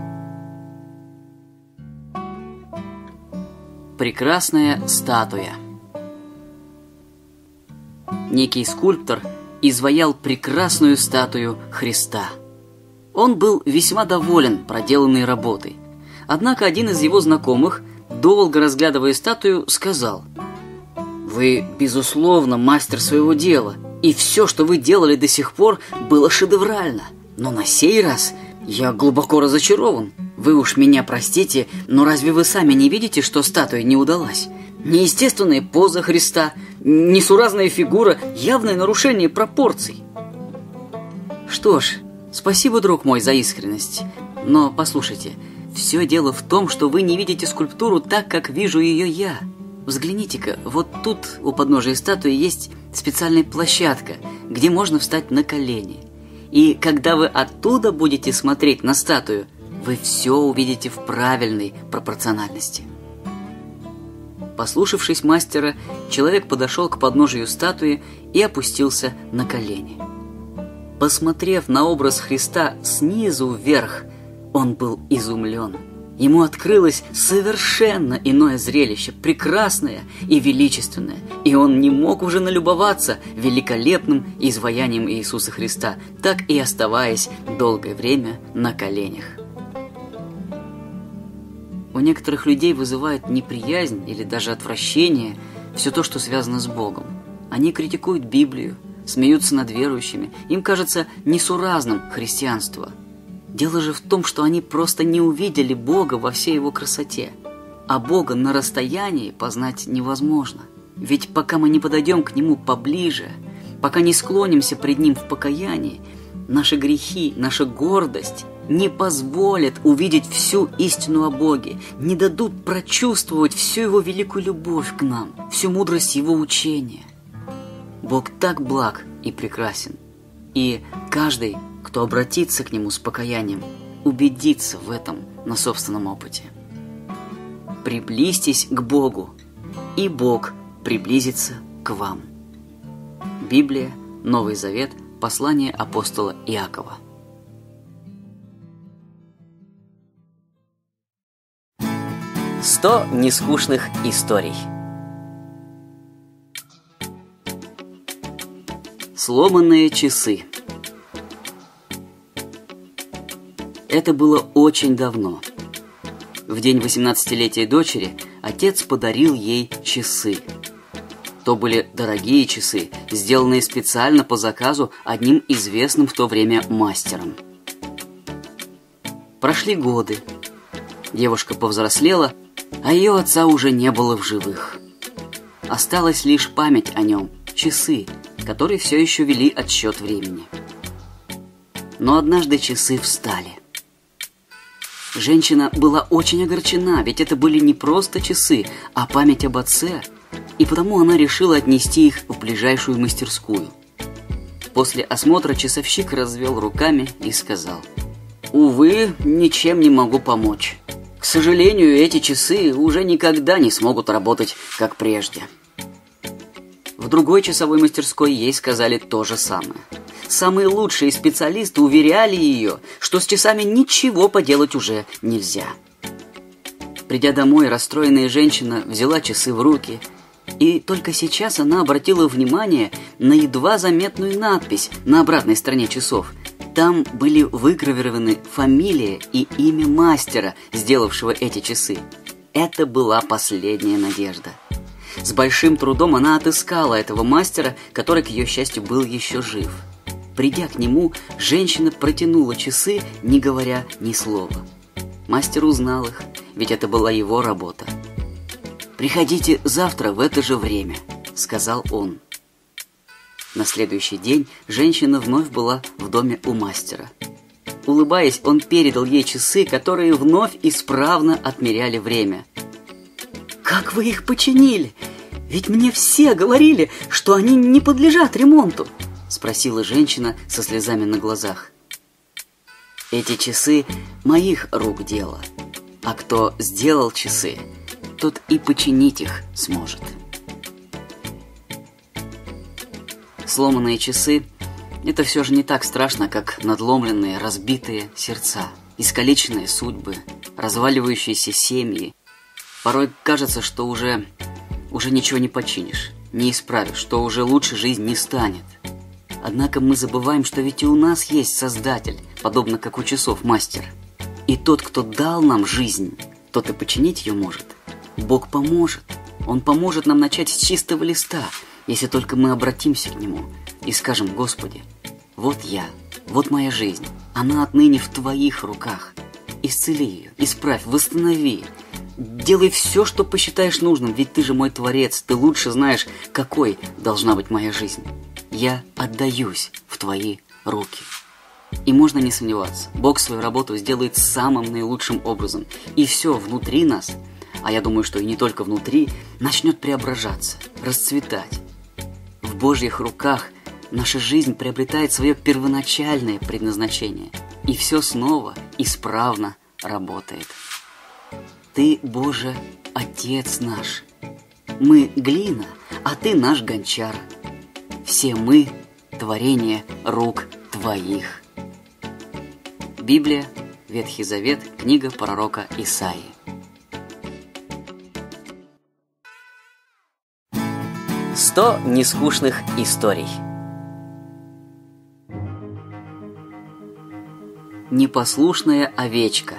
Прекрасная статуя. Некий скульптор изваял прекрасную статую Христа. Он был весьма доволен проделанной работой. Однако один из его знакомых, долго разглядывая статую, сказал «Вы, безусловно, мастер своего дела, и все, что вы делали до сих пор, было шедеврально. Но на сей раз я глубоко разочарован. Вы уж меня простите, но разве вы сами не видите, что статуя не удалась? Неестественная поза Христа, несуразная фигура, явное нарушение пропорций. Что ж, спасибо, друг мой, за искренность. Но послушайте, все дело в том, что вы не видите скульптуру так, как вижу ее я. Взгляните-ка, вот тут у подножия статуи есть специальная площадка, где можно встать на колени. И когда вы оттуда будете смотреть на статую – вы все увидите в правильной пропорциональности. Послушавшись мастера, человек подошел к подножию статуи и опустился на колени. Посмотрев на образ Христа снизу вверх, он был изумлен. Ему открылось совершенно иное зрелище, прекрасное и величественное, и он не мог уже налюбоваться великолепным изваянием Иисуса Христа, так и оставаясь долгое время на коленях у некоторых людей вызывает неприязнь или даже отвращение все то, что связано с Богом. Они критикуют Библию, смеются над верующими, им кажется несуразным христианство. Дело же в том, что они просто не увидели Бога во всей его красоте. А Бога на расстоянии познать невозможно. Ведь пока мы не подойдем к Нему поближе, пока не склонимся пред Ним в покаянии, наши грехи, наша гордость не позволят увидеть всю истину о Боге, не дадут прочувствовать всю Его великую любовь к нам, всю мудрость Его учения. Бог так благ и прекрасен, и каждый, кто обратится к Нему с покаянием, убедится в этом на собственном опыте. Приблизьтесь к Богу, и Бог приблизится к вам. Библия, Новый Завет, послание апостола Иакова. Сто нескучных историй. Сломанные часы. Это было очень давно. В день 18-летия дочери отец подарил ей часы. То были дорогие часы, сделанные специально по заказу одним известным в то время мастером. Прошли годы. Девушка повзрослела а ее отца уже не было в живых. Осталась лишь память о нем, часы, которые все еще вели отсчет времени. Но однажды часы встали. Женщина была очень огорчена, ведь это были не просто часы, а память об отце, и потому она решила отнести их в ближайшую мастерскую. После осмотра часовщик развел руками и сказал, «Увы, ничем не могу помочь. К сожалению, эти часы уже никогда не смогут работать, как прежде. В другой часовой мастерской ей сказали то же самое. Самые лучшие специалисты уверяли ее, что с часами ничего поделать уже нельзя. Придя домой, расстроенная женщина взяла часы в руки, и только сейчас она обратила внимание на едва заметную надпись на обратной стороне часов. Там были выгравированы фамилия и имя мастера, сделавшего эти часы. Это была последняя надежда. С большим трудом она отыскала этого мастера, который, к ее счастью, был еще жив. Придя к нему, женщина протянула часы, не говоря ни слова. Мастер узнал их, ведь это была его работа. «Приходите завтра в это же время», — сказал он. На следующий день женщина вновь была в доме у мастера. Улыбаясь, он передал ей часы, которые вновь исправно отмеряли время. «Как вы их починили? Ведь мне все говорили, что они не подлежат ремонту», спросила женщина со слезами на глазах. «Эти часы моих рук дело, а кто сделал часы, тот и починить их сможет». Сломанные часы – это все же не так страшно, как надломленные, разбитые сердца, искалеченные судьбы, разваливающиеся семьи. Порой кажется, что уже, уже ничего не починишь, не исправишь, что уже лучше жизнь не станет. Однако мы забываем, что ведь и у нас есть Создатель, подобно как у часов мастер. И тот, кто дал нам жизнь, тот и починить ее может. Бог поможет. Он поможет нам начать с чистого листа – если только мы обратимся к Нему и скажем, Господи, вот я, вот моя жизнь, она отныне в Твоих руках. Исцели ее, исправь, восстанови. Делай все, что посчитаешь нужным, ведь Ты же мой Творец, Ты лучше знаешь, какой должна быть моя жизнь. Я отдаюсь в Твои руки. И можно не сомневаться, Бог свою работу сделает самым наилучшим образом. И все внутри нас, а я думаю, что и не только внутри, начнет преображаться, расцветать. Божьих руках наша жизнь приобретает свое первоначальное предназначение, и все снова исправно работает. Ты, Боже, Отец наш. Мы глина, а Ты наш гончар. Все мы – творение рук Твоих. Библия, Ветхий Завет, книга пророка Исаии. Сто нескучных историй. Непослушная овечка.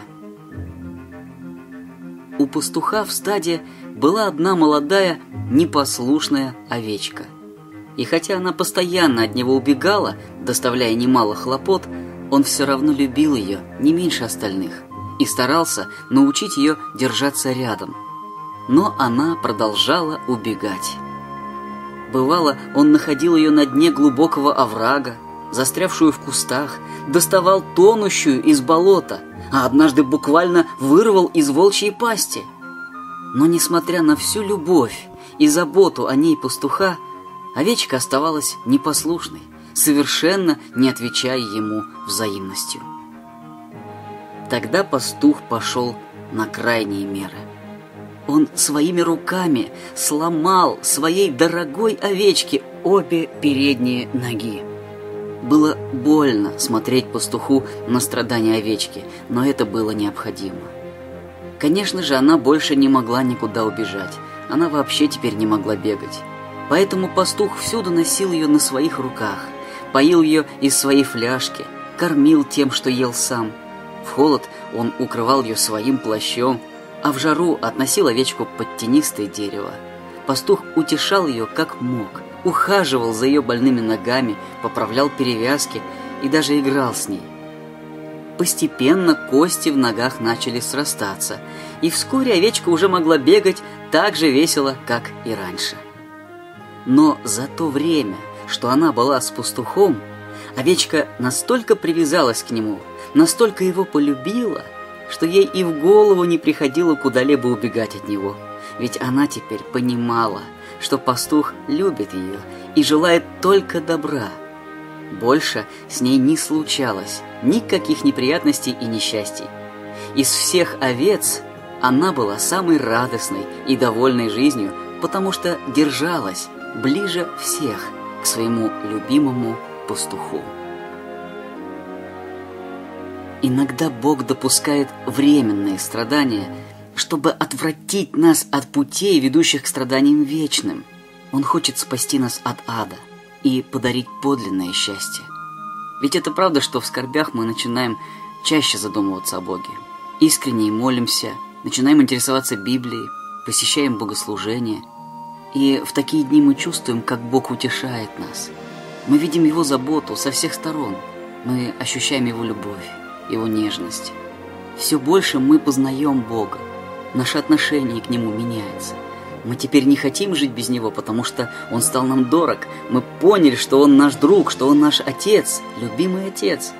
У пастуха в стаде была одна молодая непослушная овечка. И хотя она постоянно от него убегала, доставляя немало хлопот, он все равно любил ее не меньше остальных и старался научить ее держаться рядом. Но она продолжала убегать. Бывало, он находил ее на дне глубокого оврага, застрявшую в кустах, доставал тонущую из болота, а однажды буквально вырвал из волчьей пасти. Но, несмотря на всю любовь и заботу о ней пастуха, овечка оставалась непослушной, совершенно не отвечая ему взаимностью. Тогда пастух пошел на крайние меры – он своими руками сломал своей дорогой овечке обе передние ноги. Было больно смотреть пастуху на страдания овечки, но это было необходимо. Конечно же, она больше не могла никуда убежать. Она вообще теперь не могла бегать. Поэтому пастух всюду носил ее на своих руках, поил ее из своей фляжки, кормил тем, что ел сам. В холод он укрывал ее своим плащом, а в жару относил овечку под тенистое дерево. Пастух утешал ее как мог, ухаживал за ее больными ногами, поправлял перевязки и даже играл с ней. Постепенно кости в ногах начали срастаться, и вскоре овечка уже могла бегать так же весело, как и раньше. Но за то время, что она была с пастухом, овечка настолько привязалась к нему, настолько его полюбила – что ей и в голову не приходило куда-либо убегать от него. Ведь она теперь понимала, что пастух любит ее и желает только добра. Больше с ней не случалось никаких неприятностей и несчастий. Из всех овец она была самой радостной и довольной жизнью, потому что держалась ближе всех к своему любимому пастуху. Иногда Бог допускает временные страдания, чтобы отвратить нас от путей, ведущих к страданиям вечным. Он хочет спасти нас от ада и подарить подлинное счастье. Ведь это правда, что в скорбях мы начинаем чаще задумываться о Боге. Искренне молимся, начинаем интересоваться Библией, посещаем богослужения. И в такие дни мы чувствуем, как Бог утешает нас. Мы видим Его заботу со всех сторон. Мы ощущаем Его любовь его нежность. Все больше мы познаем Бога. Наше отношение к Нему меняется. Мы теперь не хотим жить без Него, потому что Он стал нам дорог. Мы поняли, что Он наш друг, что Он наш Отец, любимый Отец.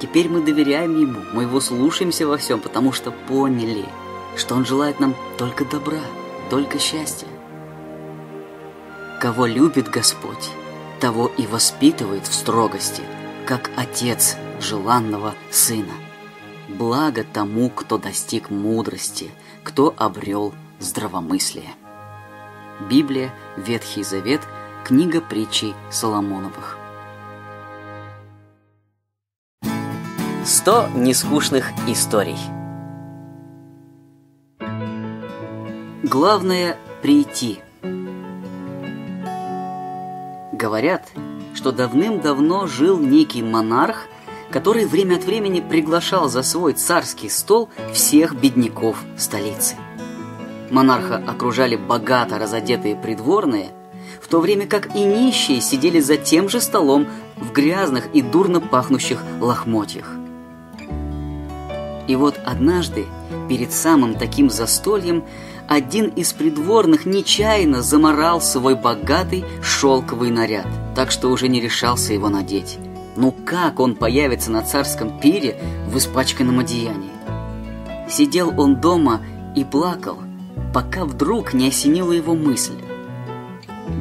Теперь мы доверяем Ему, мы Его слушаемся во всем, потому что поняли, что Он желает нам только добра, только счастья. Кого любит Господь, того и воспитывает в строгости, как Отец желанного сына. Благо тому, кто достиг мудрости, кто обрел здравомыслие. Библия, Ветхий Завет, книга притчей Соломоновых. Сто нескучных историй. Главное – прийти. Говорят, что давным-давно жил некий монарх, который время от времени приглашал за свой царский стол всех бедняков столицы. Монарха окружали богато разодетые придворные, в то время как и нищие сидели за тем же столом в грязных и дурно пахнущих лохмотьях. И вот однажды, перед самым таким застольем, один из придворных нечаянно заморал свой богатый шелковый наряд, так что уже не решался его надеть. Ну как он появится на царском пире в испачканном одеянии? Сидел он дома и плакал, пока вдруг не осенила его мысль.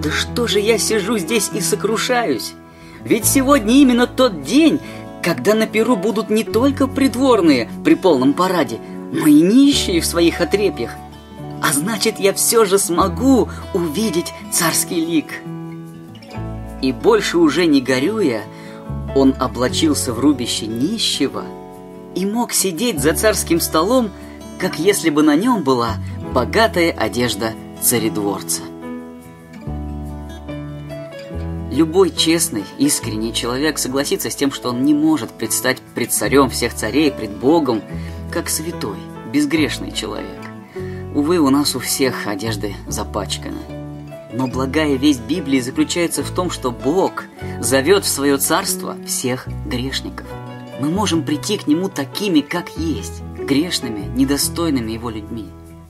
«Да что же я сижу здесь и сокрушаюсь? Ведь сегодня именно тот день, когда на перу будут не только придворные при полном параде, но и нищие в своих отрепьях. А значит, я все же смогу увидеть царский лик». И больше уже не горюя, он облачился в рубище нищего и мог сидеть за царским столом, как если бы на нем была богатая одежда царедворца. Любой честный, искренний человек согласится с тем, что он не может предстать пред царем всех царей, пред Богом, как святой, безгрешный человек. Увы, у нас у всех одежды запачканы. Но благая весть Библии заключается в том, что Бог зовет в свое царство всех грешников. Мы можем прийти к Нему такими, как есть, грешными, недостойными Его людьми.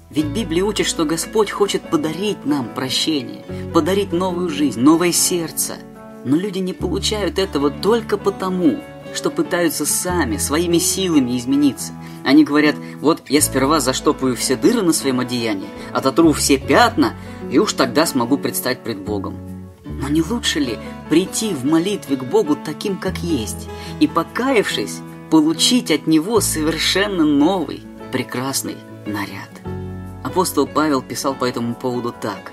Ведь Библия учит, что Господь хочет подарить нам прощение, подарить новую жизнь, новое сердце. Но люди не получают этого только потому, что пытаются сами, своими силами измениться. Они говорят, вот я сперва заштопаю все дыры на своем одеянии, ототру все пятна, и уж тогда смогу предстать пред Богом. Но не лучше ли прийти в молитве к Богу таким, как есть, и, покаявшись, получить от Него совершенно новый, прекрасный наряд? Апостол Павел писал по этому поводу так.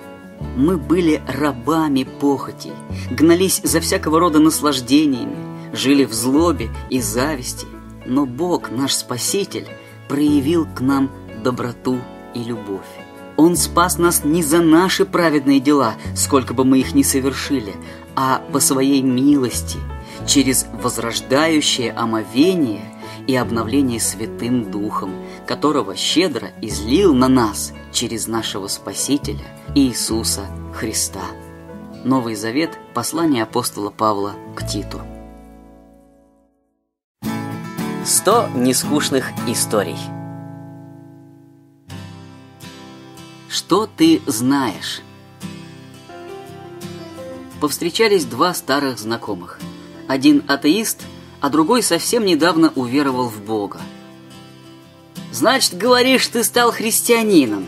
«Мы были рабами похоти, гнались за всякого рода наслаждениями, жили в злобе и зависти, но Бог, наш Спаситель, проявил к нам доброту и любовь. Он спас нас не за наши праведные дела, сколько бы мы их ни совершили, а по своей милости, через возрождающее омовение и обновление Святым Духом, которого щедро излил на нас через нашего Спасителя Иисуса Христа. Новый Завет – послание апостола Павла к Титу. Сто нескучных историй. Что ты знаешь? Повстречались два старых знакомых. Один атеист, а другой совсем недавно уверовал в Бога. «Значит, говоришь, ты стал христианином?»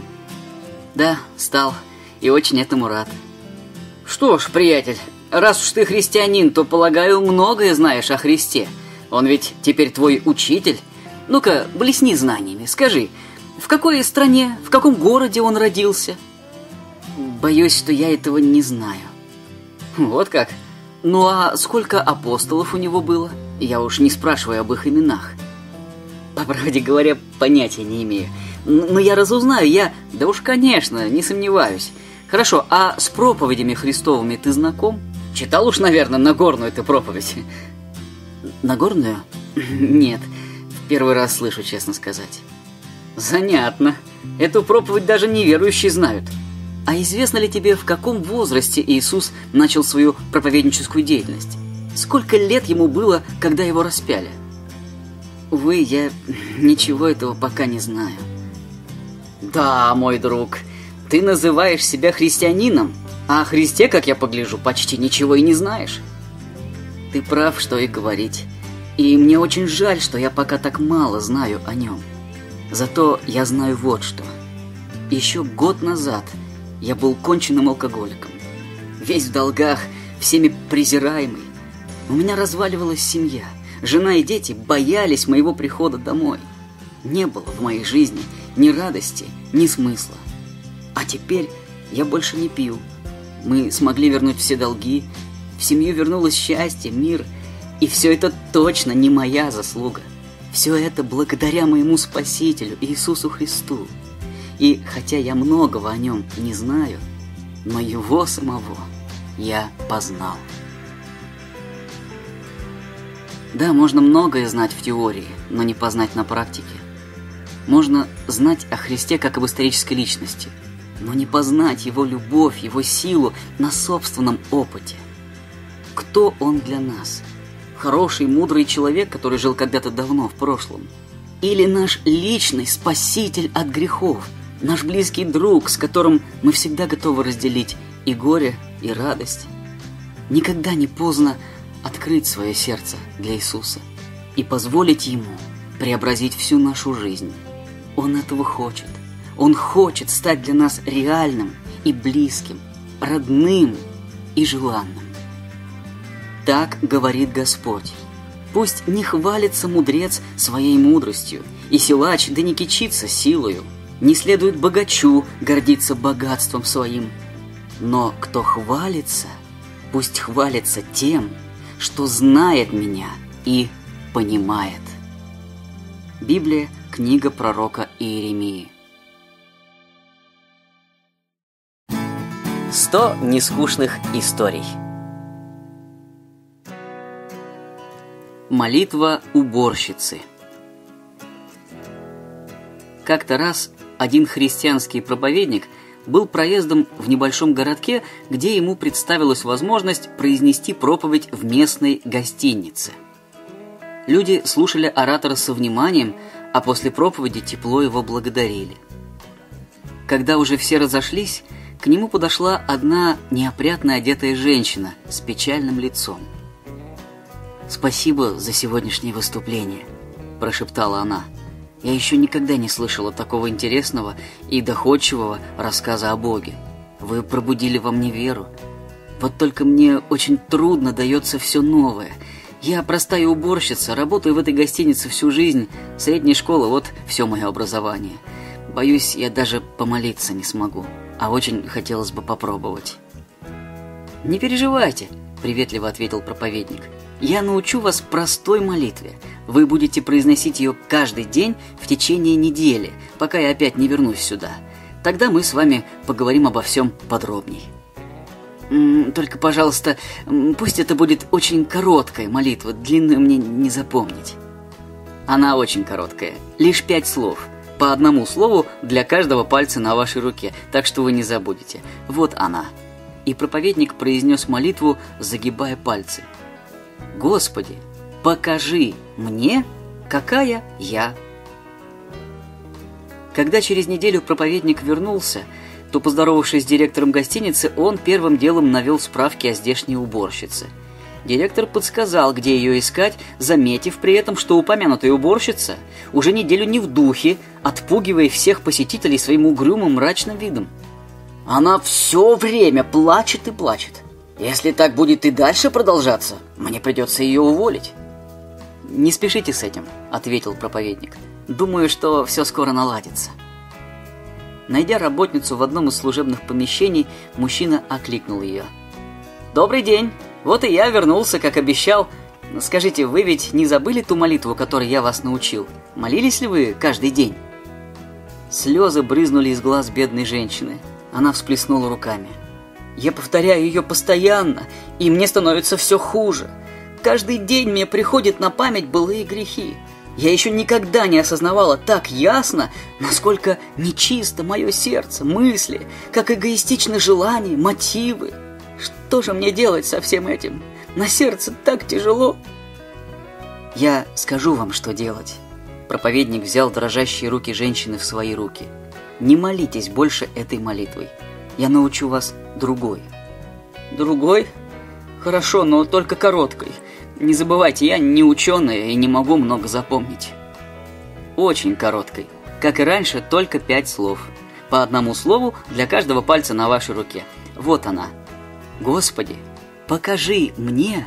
«Да, стал, и очень этому рад». «Что ж, приятель, раз уж ты христианин, то, полагаю, многое знаешь о Христе». Он ведь теперь твой учитель. Ну-ка, блесни знаниями. Скажи, в какой стране, в каком городе он родился? Боюсь, что я этого не знаю. Вот как? Ну а сколько апостолов у него было? Я уж не спрашиваю об их именах. По правде говоря, понятия не имею. Но я разузнаю, я... Да уж, конечно, не сомневаюсь. Хорошо, а с проповедями Христовыми ты знаком? Читал уж, наверное, Нагорную эту проповедь. Нагорную? Нет, в первый раз слышу, честно сказать. Занятно. Эту проповедь даже неверующие знают. А известно ли тебе, в каком возрасте Иисус начал свою проповедническую деятельность? Сколько лет ему было, когда его распяли? Увы, я ничего этого пока не знаю. Да, мой друг, ты называешь себя христианином, а о Христе, как я погляжу, почти ничего и не знаешь. Ты прав, что и говорить. И мне очень жаль, что я пока так мало знаю о нем. Зато я знаю вот что. Еще год назад я был конченным алкоголиком. Весь в долгах, всеми презираемый. У меня разваливалась семья. Жена и дети боялись моего прихода домой. Не было в моей жизни ни радости, ни смысла. А теперь я больше не пью. Мы смогли вернуть все долги, в семью вернулось счастье, мир, и все это точно не моя заслуга. Все это благодаря моему Спасителю Иисусу Христу. И хотя я многого о нем не знаю, но его самого я познал. Да, можно многое знать в теории, но не познать на практике. Можно знать о Христе как об исторической личности, но не познать его любовь, его силу на собственном опыте. Кто он для нас? Хороший, мудрый человек, который жил когда-то давно в прошлом? Или наш личный спаситель от грехов? Наш близкий друг, с которым мы всегда готовы разделить и горе, и радость? Никогда не поздно открыть свое сердце для Иисуса и позволить Ему преобразить всю нашу жизнь. Он этого хочет. Он хочет стать для нас реальным и близким, родным и желанным. Так говорит Господь. Пусть не хвалится мудрец своей мудростью, и силач да не кичится силою, не следует богачу гордиться богатством своим. Но кто хвалится, пусть хвалится тем, что знает меня и понимает. Библия, книга пророка Иеремии. Сто нескучных историй. Молитва уборщицы. Как-то раз один христианский проповедник был проездом в небольшом городке, где ему представилась возможность произнести проповедь в местной гостинице. Люди слушали оратора со вниманием, а после проповеди тепло его благодарили. Когда уже все разошлись, к нему подошла одна неопрятно одетая женщина с печальным лицом. «Спасибо за сегодняшнее выступление», – прошептала она. «Я еще никогда не слышала такого интересного и доходчивого рассказа о Боге. Вы пробудили во мне веру. Вот только мне очень трудно дается все новое. Я простая уборщица, работаю в этой гостинице всю жизнь, средняя школа, вот все мое образование. Боюсь, я даже помолиться не смогу, а очень хотелось бы попробовать». «Не переживайте», – приветливо ответил проповедник. Я научу вас простой молитве. Вы будете произносить ее каждый день в течение недели, пока я опять не вернусь сюда. Тогда мы с вами поговорим обо всем подробней. Только, пожалуйста, пусть это будет очень короткая молитва, длинную мне не запомнить. Она очень короткая, лишь пять слов. По одному слову для каждого пальца на вашей руке, так что вы не забудете. Вот она. И проповедник произнес молитву, загибая пальцы – Господи, покажи мне, какая я. Когда через неделю проповедник вернулся, то, поздоровавшись с директором гостиницы, он первым делом навел справки о здешней уборщице. Директор подсказал, где ее искать, заметив при этом, что упомянутая уборщица уже неделю не в духе, отпугивая всех посетителей своим угрюмым мрачным видом. Она все время плачет и плачет. Если так будет и дальше продолжаться, мне придется ее уволить. Не спешите с этим, ответил проповедник. Думаю, что все скоро наладится. Найдя работницу в одном из служебных помещений, мужчина окликнул ее. Добрый день. Вот и я вернулся, как обещал. Скажите, вы ведь не забыли ту молитву, которой я вас научил? Молились ли вы каждый день? Слезы брызнули из глаз бедной женщины. Она всплеснула руками. Я повторяю ее постоянно, и мне становится все хуже. Каждый день мне приходит на память былые грехи. Я еще никогда не осознавала так ясно, насколько нечисто мое сердце, мысли, как эгоистичны желания, мотивы. Что же мне делать со всем этим? На сердце так тяжело. Я скажу вам, что делать. Проповедник взял дрожащие руки женщины в свои руки. Не молитесь больше этой молитвой. Я научу вас другой. Другой? Хорошо, но только короткой. Не забывайте, я не ученый и не могу много запомнить. Очень короткой. Как и раньше, только пять слов. По одному слову для каждого пальца на вашей руке. Вот она. Господи, покажи мне,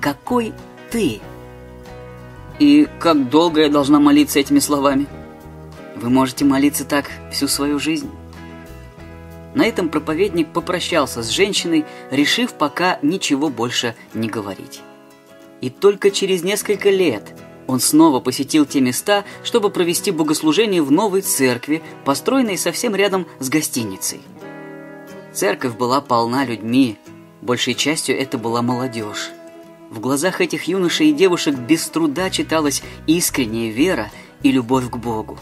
какой ты. И как долго я должна молиться этими словами? Вы можете молиться так всю свою жизнь. На этом проповедник попрощался с женщиной, решив пока ничего больше не говорить. И только через несколько лет он снова посетил те места, чтобы провести богослужение в новой церкви, построенной совсем рядом с гостиницей. Церковь была полна людьми, большей частью это была молодежь. В глазах этих юношей и девушек без труда читалась искренняя вера и любовь к Богу.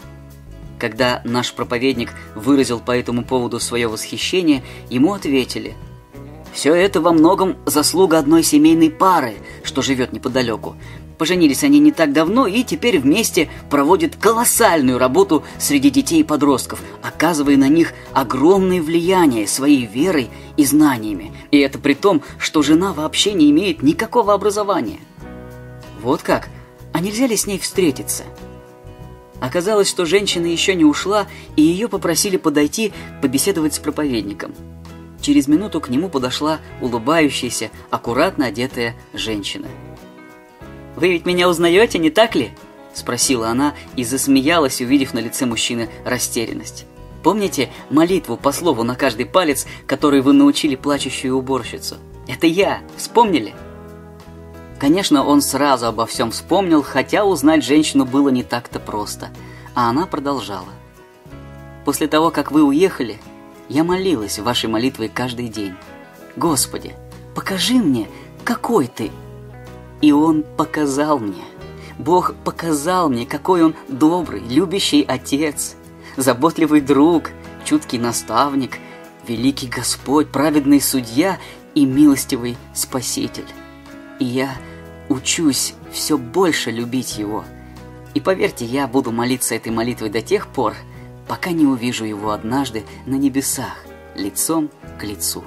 Когда наш проповедник выразил по этому поводу свое восхищение, ему ответили – все это во многом заслуга одной семейной пары, что живет неподалеку. Поженились они не так давно и теперь вместе проводят колоссальную работу среди детей и подростков, оказывая на них огромное влияние своей верой и знаниями. И это при том, что жена вообще не имеет никакого образования. Вот как? А нельзя ли с ней встретиться? Оказалось, что женщина еще не ушла, и ее попросили подойти побеседовать с проповедником – Через минуту к нему подошла улыбающаяся, аккуратно одетая женщина. «Вы ведь меня узнаете, не так ли?» – спросила она и засмеялась, увидев на лице мужчины растерянность. «Помните молитву по слову на каждый палец, которую вы научили плачущую уборщицу? Это я! Вспомнили?» Конечно, он сразу обо всем вспомнил, хотя узнать женщину было не так-то просто. А она продолжала. «После того, как вы уехали, я молилась вашей молитвой каждый день. Господи, покажи мне, какой ты. И Он показал мне. Бог показал мне, какой Он добрый, любящий Отец, заботливый друг, чуткий наставник, великий Господь, праведный судья и милостивый Спаситель. И я учусь все больше любить Его. И поверьте, я буду молиться этой молитвой до тех пор, пока не увижу его однажды на небесах, лицом к лицу.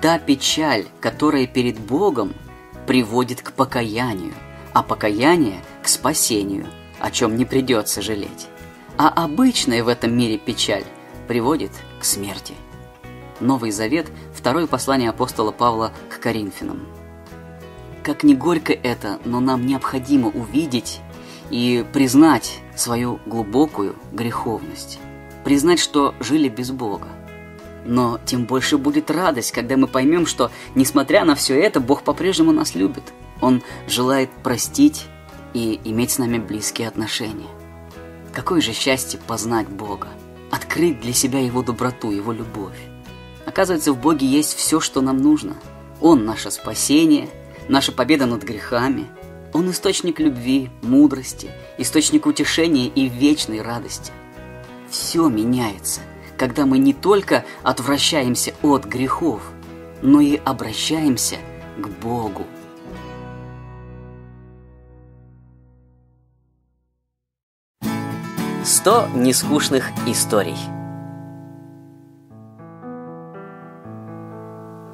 Та печаль, которая перед Богом, приводит к покаянию, а покаяние – к спасению, о чем не придется жалеть. А обычная в этом мире печаль приводит к смерти. Новый Завет – второе послание апостола Павла к Коринфянам. Как ни горько это, но нам необходимо увидеть и признать свою глубокую греховность, признать, что жили без Бога. Но тем больше будет радость, когда мы поймем, что, несмотря на все это, Бог по-прежнему нас любит. Он желает простить и иметь с нами близкие отношения. Какое же счастье познать Бога, открыть для себя Его доброту, Его любовь. Оказывается, в Боге есть все, что нам нужно. Он наше спасение, наша победа над грехами – он источник любви, мудрости, источник утешения и вечной радости. Все меняется, когда мы не только отвращаемся от грехов, но и обращаемся к Богу. Сто нескучных историй.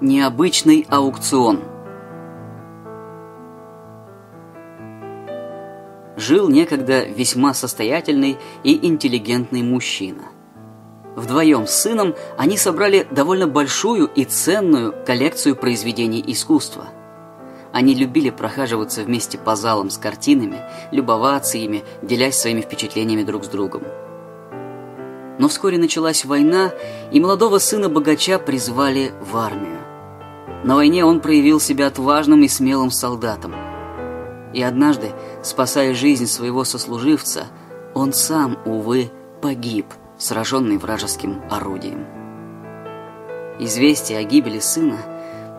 Необычный аукцион – жил некогда весьма состоятельный и интеллигентный мужчина. Вдвоем с сыном они собрали довольно большую и ценную коллекцию произведений искусства. Они любили прохаживаться вместе по залам с картинами, любоваться ими, делясь своими впечатлениями друг с другом. Но вскоре началась война, и молодого сына богача призвали в армию. На войне он проявил себя отважным и смелым солдатом. И однажды, спасая жизнь своего сослуживца, он сам, увы, погиб, сраженный вражеским орудием. Известие о гибели сына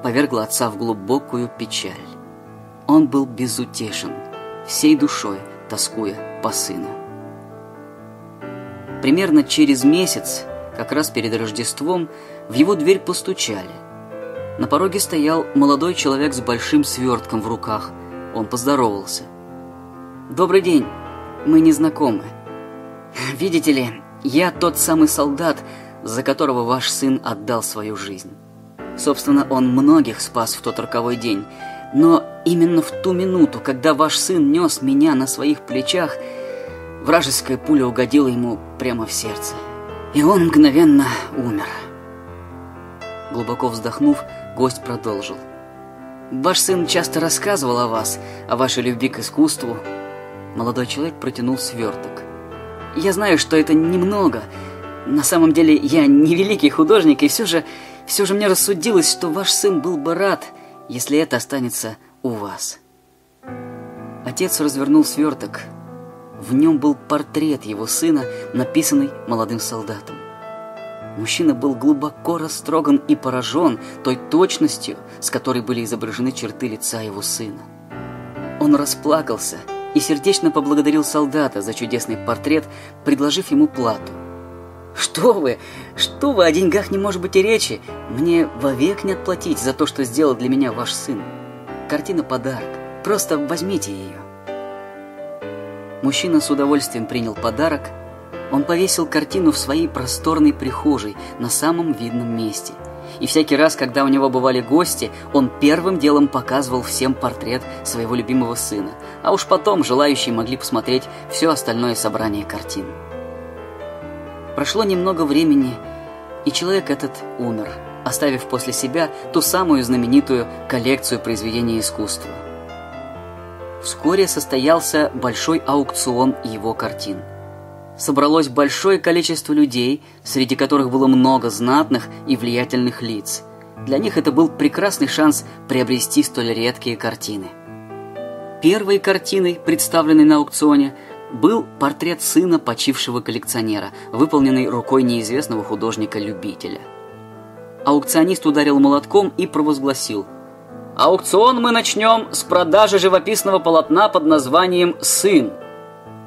повергло отца в глубокую печаль. Он был безутешен, всей душой тоскуя по сыну. Примерно через месяц, как раз перед Рождеством, в его дверь постучали. На пороге стоял молодой человек с большим свертком в руках. Он поздоровался. «Добрый день, мы не знакомы. Видите ли, я тот самый солдат, за которого ваш сын отдал свою жизнь. Собственно, он многих спас в тот роковой день, но именно в ту минуту, когда ваш сын нес меня на своих плечах, вражеская пуля угодила ему прямо в сердце, и он мгновенно умер. Глубоко вздохнув, гость продолжил. «Ваш сын часто рассказывал о вас, о вашей любви к искусству». Молодой человек протянул сверток. Я знаю, что это немного. На самом деле я не великий художник, и все же, все же мне рассудилось, что ваш сын был бы рад, если это останется у вас. Отец развернул сверток. В нем был портрет его сына, написанный молодым солдатом. Мужчина был глубоко растроган и поражен той точностью, с которой были изображены черты лица его сына. Он расплакался – и сердечно поблагодарил солдата за чудесный портрет, предложив ему плату. «Что вы? Что вы? О деньгах не может быть и речи. Мне вовек не отплатить за то, что сделал для меня ваш сын. Картина – подарок. Просто возьмите ее». Мужчина с удовольствием принял подарок. Он повесил картину в своей просторной прихожей на самом видном месте – и всякий раз, когда у него бывали гости, он первым делом показывал всем портрет своего любимого сына, а уж потом желающие могли посмотреть все остальное собрание картин. Прошло немного времени, и человек этот умер, оставив после себя ту самую знаменитую коллекцию произведений искусства. Вскоре состоялся большой аукцион его картин – собралось большое количество людей, среди которых было много знатных и влиятельных лиц. Для них это был прекрасный шанс приобрести столь редкие картины. Первой картиной, представленной на аукционе, был портрет сына почившего коллекционера, выполненный рукой неизвестного художника-любителя. Аукционист ударил молотком и провозгласил «Аукцион мы начнем с продажи живописного полотна под названием «Сын»,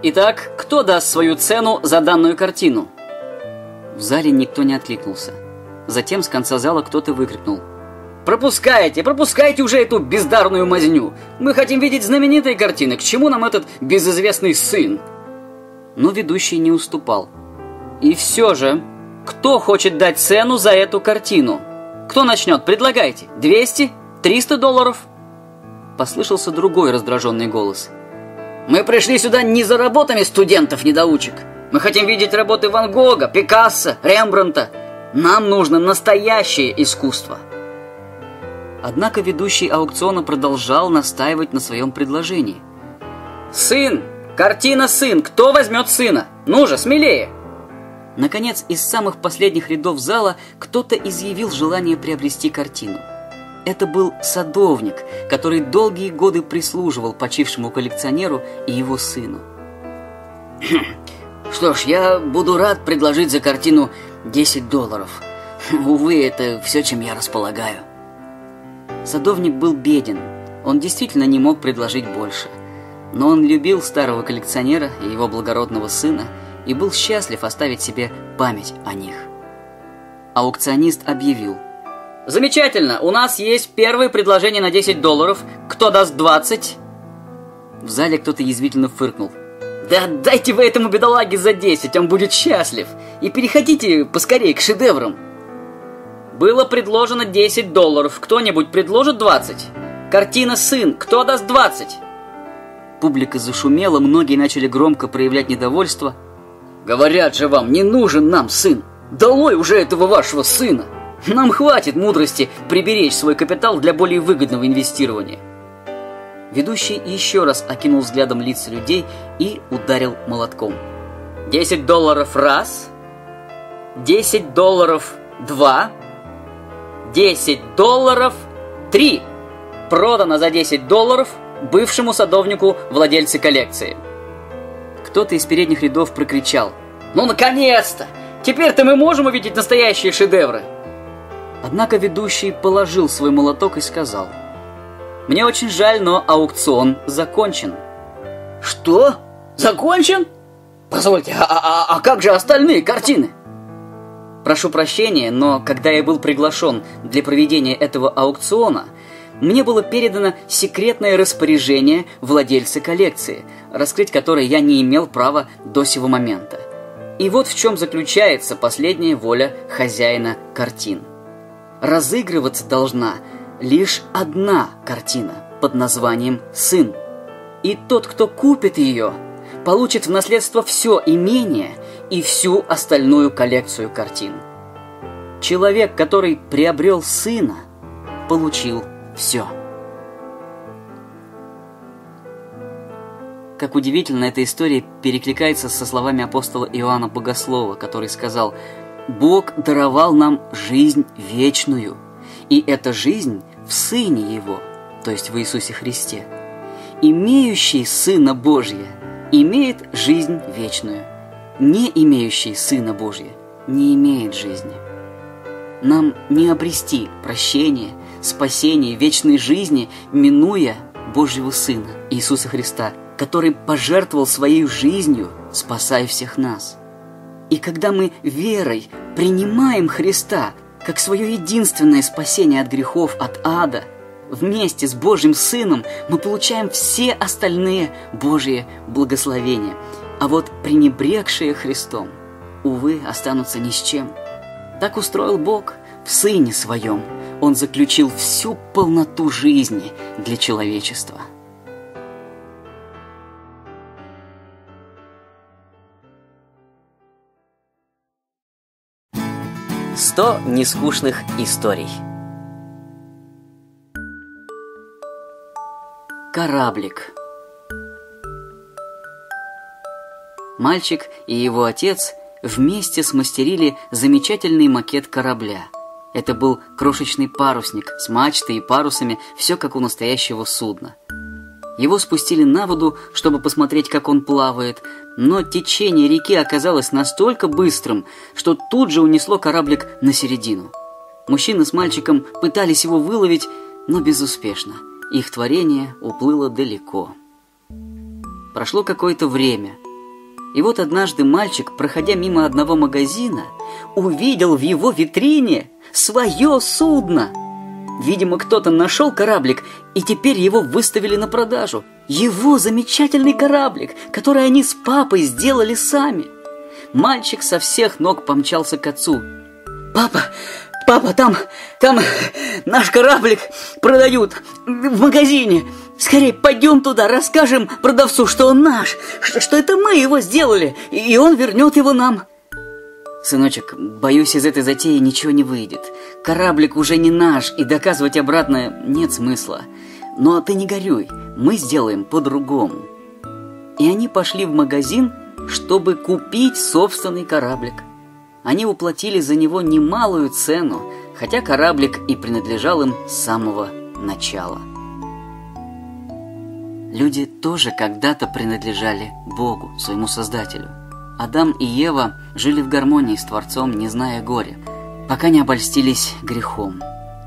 Итак, кто даст свою цену за данную картину? В зале никто не откликнулся. Затем с конца зала кто-то выкрикнул. «Пропускайте, пропускайте уже эту бездарную мазню! Мы хотим видеть знаменитые картины, к чему нам этот безызвестный сын?» Но ведущий не уступал. «И все же, кто хочет дать цену за эту картину? Кто начнет? Предлагайте. 200? 300 долларов?» Послышался другой раздраженный голос – мы пришли сюда не за работами студентов-недоучек. Мы хотим видеть работы Ван Гога, Пикассо, Рембранта. Нам нужно настоящее искусство. Однако ведущий аукциона продолжал настаивать на своем предложении. «Сын! Картина «Сын»! Кто возьмет сына? Ну же, смелее!» Наконец, из самых последних рядов зала кто-то изъявил желание приобрести картину – это был садовник, который долгие годы прислуживал почившему коллекционеру и его сыну. Что ж, я буду рад предложить за картину 10 долларов. Увы, это все, чем я располагаю. Садовник был беден. Он действительно не мог предложить больше. Но он любил старого коллекционера и его благородного сына и был счастлив оставить себе память о них. Аукционист объявил – Замечательно, у нас есть первое предложение на 10 долларов. Кто даст 20? В зале кто-то язвительно фыркнул. Да дайте вы этому бедолаге за 10, он будет счастлив. И переходите поскорее к шедеврам. Было предложено 10 долларов. Кто-нибудь предложит 20? Картина «Сын». Кто даст 20? Публика зашумела, многие начали громко проявлять недовольство. Говорят же вам, не нужен нам сын. Долой уже этого вашего сына. Нам хватит мудрости приберечь свой капитал для более выгодного инвестирования. Ведущий еще раз окинул взглядом лица людей и ударил молотком. Десять долларов раз, 10 долларов 2, 10 долларов 3. Продано за 10 долларов бывшему садовнику владельцы коллекции. Кто-то из передних рядов прокричал. «Ну, наконец-то! Теперь-то мы можем увидеть настоящие шедевры!» Однако ведущий положил свой молоток и сказал. «Мне очень жаль, но аукцион закончен». «Что? Закончен? Позвольте, а, а, а как же остальные картины?» Прошу прощения, но когда я был приглашен для проведения этого аукциона, мне было передано секретное распоряжение владельца коллекции, раскрыть которое я не имел права до сего момента. И вот в чем заключается последняя воля хозяина картин. Разыгрываться должна лишь одна картина под названием «Сын». И тот, кто купит ее, получит в наследство все имение и всю остальную коллекцию картин. Человек, который приобрел сына, получил все. Как удивительно, эта история перекликается со словами апостола Иоанна Богослова, который сказал «Бог даровал нам жизнь вечную, и эта жизнь в Сыне Его, то есть в Иисусе Христе. Имеющий Сына Божия имеет жизнь вечную, не имеющий Сына Божия не имеет жизни». Нам не обрести прощение, спасение, вечной жизни, минуя Божьего Сына, Иисуса Христа, который пожертвовал своей жизнью, спасая всех нас. И когда мы верой принимаем Христа как свое единственное спасение от грехов, от ада, вместе с Божьим Сыном мы получаем все остальные Божьи благословения. А вот пренебрегшие Христом, увы, останутся ни с чем – так устроил Бог в Сыне Своем. Он заключил всю полноту жизни для человечества. Сто нескучных историй. Кораблик. Мальчик и его отец вместе смастерили замечательный макет корабля. Это был крошечный парусник с мачтой и парусами, все как у настоящего судна. Его спустили на воду, чтобы посмотреть, как он плавает, но течение реки оказалось настолько быстрым, что тут же унесло кораблик на середину. Мужчина с мальчиком пытались его выловить, но безуспешно. Их творение уплыло далеко. Прошло какое-то время – и вот однажды мальчик, проходя мимо одного магазина, увидел в его витрине свое судно. Видимо, кто-то нашел кораблик, и теперь его выставили на продажу. Его замечательный кораблик, который они с папой сделали сами. Мальчик со всех ног помчался к отцу. «Папа, папа, там, там наш кораблик продают в магазине. Скорее, пойдем туда, расскажем продавцу, что он наш, что, что это мы его сделали, и он вернет его нам. Сыночек, боюсь, из этой затеи ничего не выйдет. Кораблик уже не наш, и доказывать обратно нет смысла. Но ты не горюй, мы сделаем по-другому. И они пошли в магазин, чтобы купить собственный кораблик. Они уплатили за него немалую цену, хотя кораблик и принадлежал им с самого начала. Люди тоже когда-то принадлежали Богу, своему Создателю. Адам и Ева жили в гармонии с Творцом, не зная горя, пока не обольстились грехом.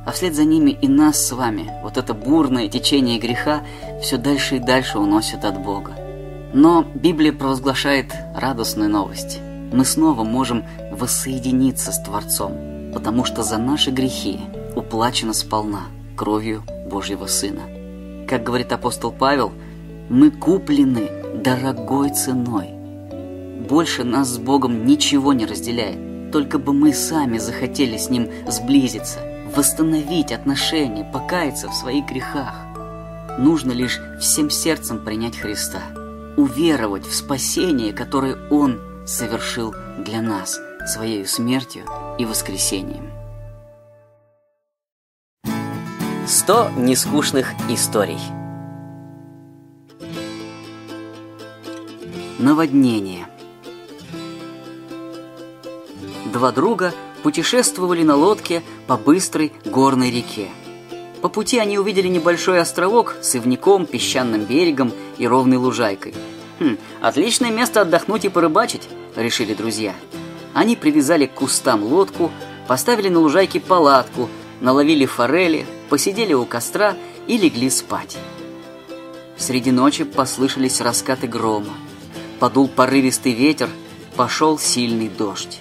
А вслед за ними и нас с вами, вот это бурное течение греха, все дальше и дальше уносит от Бога. Но Библия провозглашает радостную новость. Мы снова можем воссоединиться с Творцом, потому что за наши грехи уплачено сполна кровью Божьего Сына. Как говорит апостол Павел, мы куплены дорогой ценой. Больше нас с Богом ничего не разделяет. Только бы мы сами захотели с Ним сблизиться, восстановить отношения, покаяться в своих грехах. Нужно лишь всем сердцем принять Христа, уверовать в спасение, которое Он совершил для нас своей смертью и воскресением. 100 нескучных историй. Наводнение. Два друга путешествовали на лодке по быстрой горной реке. По пути они увидели небольшой островок с ивником, песчаным берегом и ровной лужайкой. «Хм, отличное место отдохнуть и порыбачить», — решили друзья. Они привязали к кустам лодку, поставили на лужайке палатку, наловили форели, посидели у костра и легли спать. Среди ночи послышались раскаты грома. Подул порывистый ветер, пошел сильный дождь.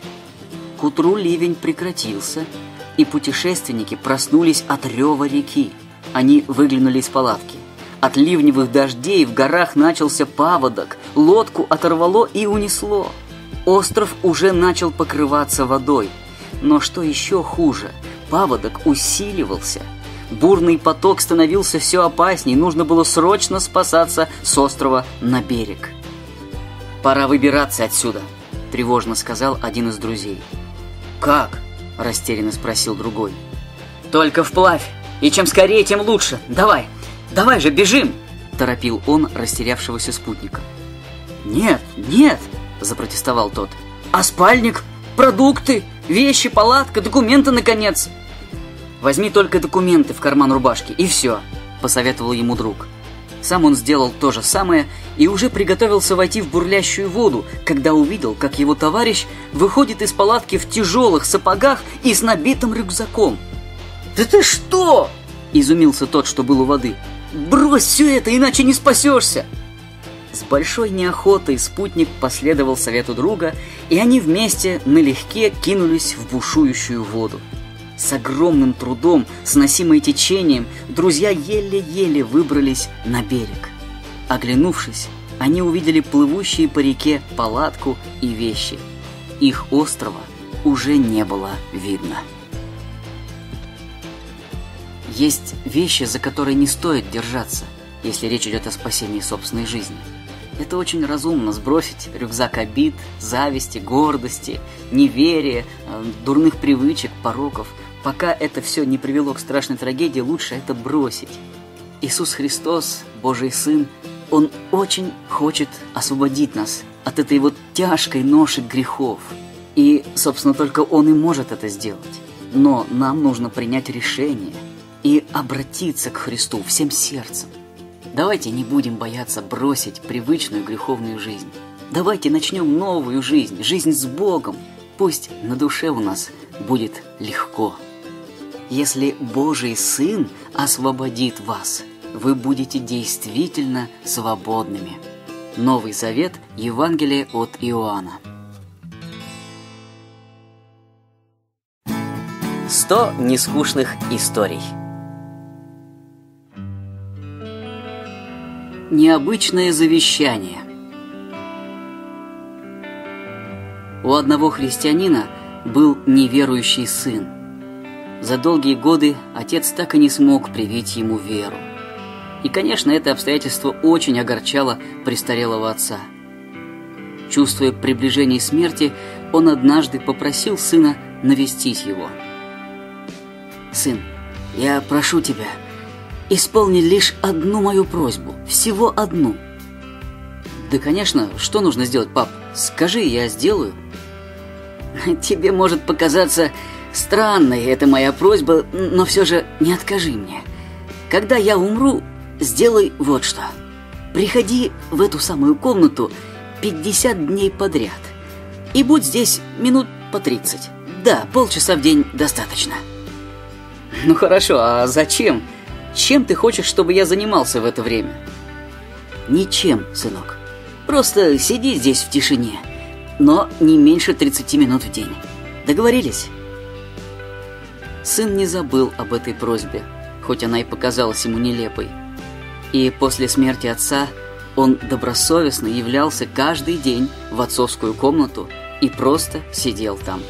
К утру ливень прекратился, и путешественники проснулись от рева реки. Они выглянули из палатки. От ливневых дождей в горах начался паводок, лодку оторвало и унесло. Остров уже начал покрываться водой. Но что еще хуже, паводок усиливался. Бурный поток становился все опасней, нужно было срочно спасаться с острова на берег. «Пора выбираться отсюда», – тревожно сказал один из друзей. «Как?» – растерянно спросил другой. «Только вплавь, и чем скорее, тем лучше. Давай, давай же, бежим!» – торопил он растерявшегося спутника. «Нет, нет!» – запротестовал тот. «А спальник? Продукты? Вещи, палатка, документы, наконец!» «Возьми только документы в карман рубашки, и все», – посоветовал ему друг. Сам он сделал то же самое и уже приготовился войти в бурлящую воду, когда увидел, как его товарищ выходит из палатки в тяжелых сапогах и с набитым рюкзаком. «Да ты что?» – изумился тот, что был у воды. «Брось все это, иначе не спасешься!» С большой неохотой спутник последовал совету друга, и они вместе налегке кинулись в бушующую воду. С огромным трудом, с носимой течением, друзья еле-еле выбрались на берег. Оглянувшись, они увидели плывущие по реке палатку и вещи. Их острова уже не было видно. Есть вещи, за которые не стоит держаться, если речь идет о спасении собственной жизни – это очень разумно сбросить рюкзак обид, зависти, гордости, неверия, э, дурных привычек, пороков. Пока это все не привело к страшной трагедии, лучше это бросить. Иисус Христос, Божий Сын, Он очень хочет освободить нас от этой вот тяжкой ноши грехов. И, собственно, только Он и может это сделать. Но нам нужно принять решение и обратиться к Христу всем сердцем. Давайте не будем бояться бросить привычную греховную жизнь. Давайте начнем новую жизнь, жизнь с Богом. Пусть на душе у нас будет легко. Если Божий Сын освободит вас, вы будете действительно свободными. Новый Завет, Евангелие от Иоанна. Сто нескучных историй. Необычное завещание. У одного христианина был неверующий сын. За долгие годы отец так и не смог привить ему веру. И, конечно, это обстоятельство очень огорчало престарелого отца. Чувствуя приближение смерти, он однажды попросил сына навестить его. «Сын, я прошу тебя, исполни лишь одну мою просьбу, всего одну. Да, конечно, что нужно сделать, пап? Скажи, я сделаю. Тебе может показаться странной эта моя просьба, но все же не откажи мне. Когда я умру, сделай вот что. Приходи в эту самую комнату 50 дней подряд. И будь здесь минут по 30. Да, полчаса в день достаточно. Ну хорошо, а зачем? Чем ты хочешь, чтобы я занимался в это время? Ничем, сынок. Просто сиди здесь в тишине. Но не меньше 30 минут в день. Договорились? Сын не забыл об этой просьбе, хоть она и показалась ему нелепой. И после смерти отца он добросовестно являлся каждый день в отцовскую комнату и просто сидел там.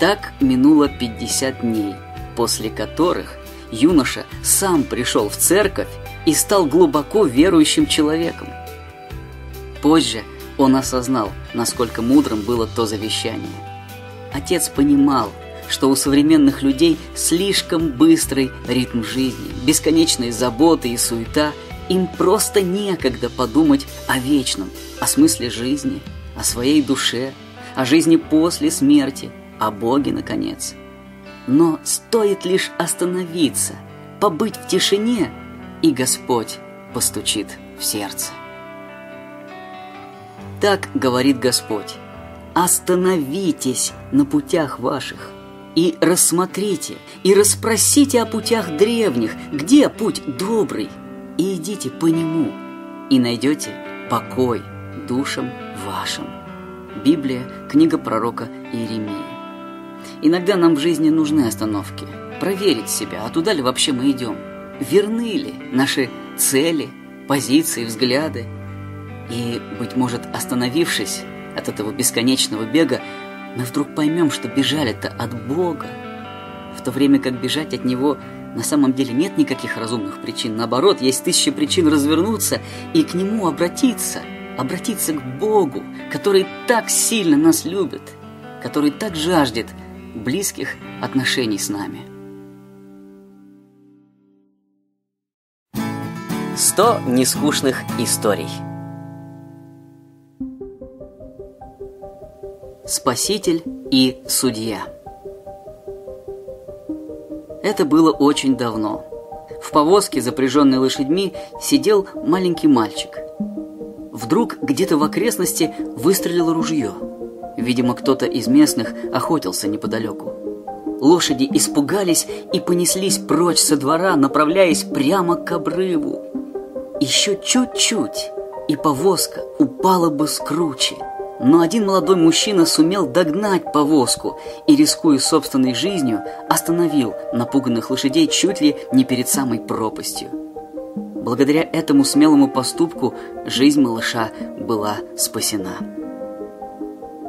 Так минуло 50 дней, после которых юноша сам пришел в церковь и стал глубоко верующим человеком. Позже он осознал, насколько мудрым было то завещание. Отец понимал, что у современных людей слишком быстрый ритм жизни, бесконечные заботы и суета, им просто некогда подумать о вечном, о смысле жизни, о своей душе, о жизни после смерти, о Боге, наконец. Но стоит лишь остановиться, побыть в тишине, и Господь постучит в сердце. Так говорит Господь. Остановитесь на путях ваших и рассмотрите, и расспросите о путях древних, где путь добрый, и идите по нему, и найдете покой душам вашим. Библия, книга пророка Иеремии. Иногда нам в жизни нужны остановки, проверить себя, а туда ли вообще мы идем, верны ли наши цели, позиции, взгляды. И, быть может, остановившись от этого бесконечного бега, мы вдруг поймем, что бежали-то от Бога, в то время как бежать от Него на самом деле нет никаких разумных причин. Наоборот, есть тысячи причин развернуться и к Нему обратиться, обратиться к Богу, который так сильно нас любит, который так жаждет близких отношений с нами. Сто нескучных историй. Спаситель и судья. Это было очень давно. В повозке, запряженной лошадьми, сидел маленький мальчик. Вдруг где-то в окрестности выстрелило ружье. Видимо, кто-то из местных охотился неподалеку. Лошади испугались и понеслись прочь со двора, направляясь прямо к обрыву. Еще чуть-чуть, и повозка упала бы с кручи. Но один молодой мужчина сумел догнать повозку и, рискуя собственной жизнью, остановил напуганных лошадей чуть ли не перед самой пропастью. Благодаря этому смелому поступку жизнь малыша была спасена.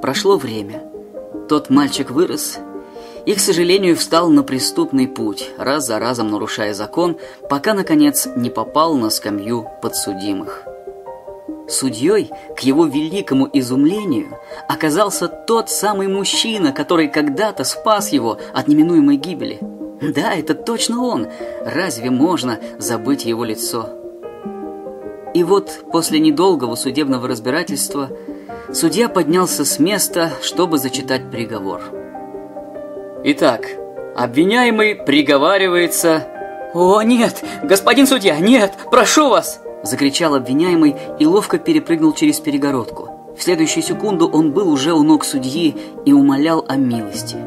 Прошло время. Тот мальчик вырос и, к сожалению, встал на преступный путь, раз за разом нарушая закон, пока, наконец, не попал на скамью подсудимых. Судьей, к его великому изумлению, оказался тот самый мужчина, который когда-то спас его от неминуемой гибели. Да, это точно он. Разве можно забыть его лицо? И вот после недолгого судебного разбирательства судья поднялся с места, чтобы зачитать приговор. Итак, обвиняемый приговаривается... «О, нет! Господин судья, нет! Прошу вас!» Закричал обвиняемый и ловко перепрыгнул через перегородку. В следующую секунду он был уже у ног судьи и умолял о милости.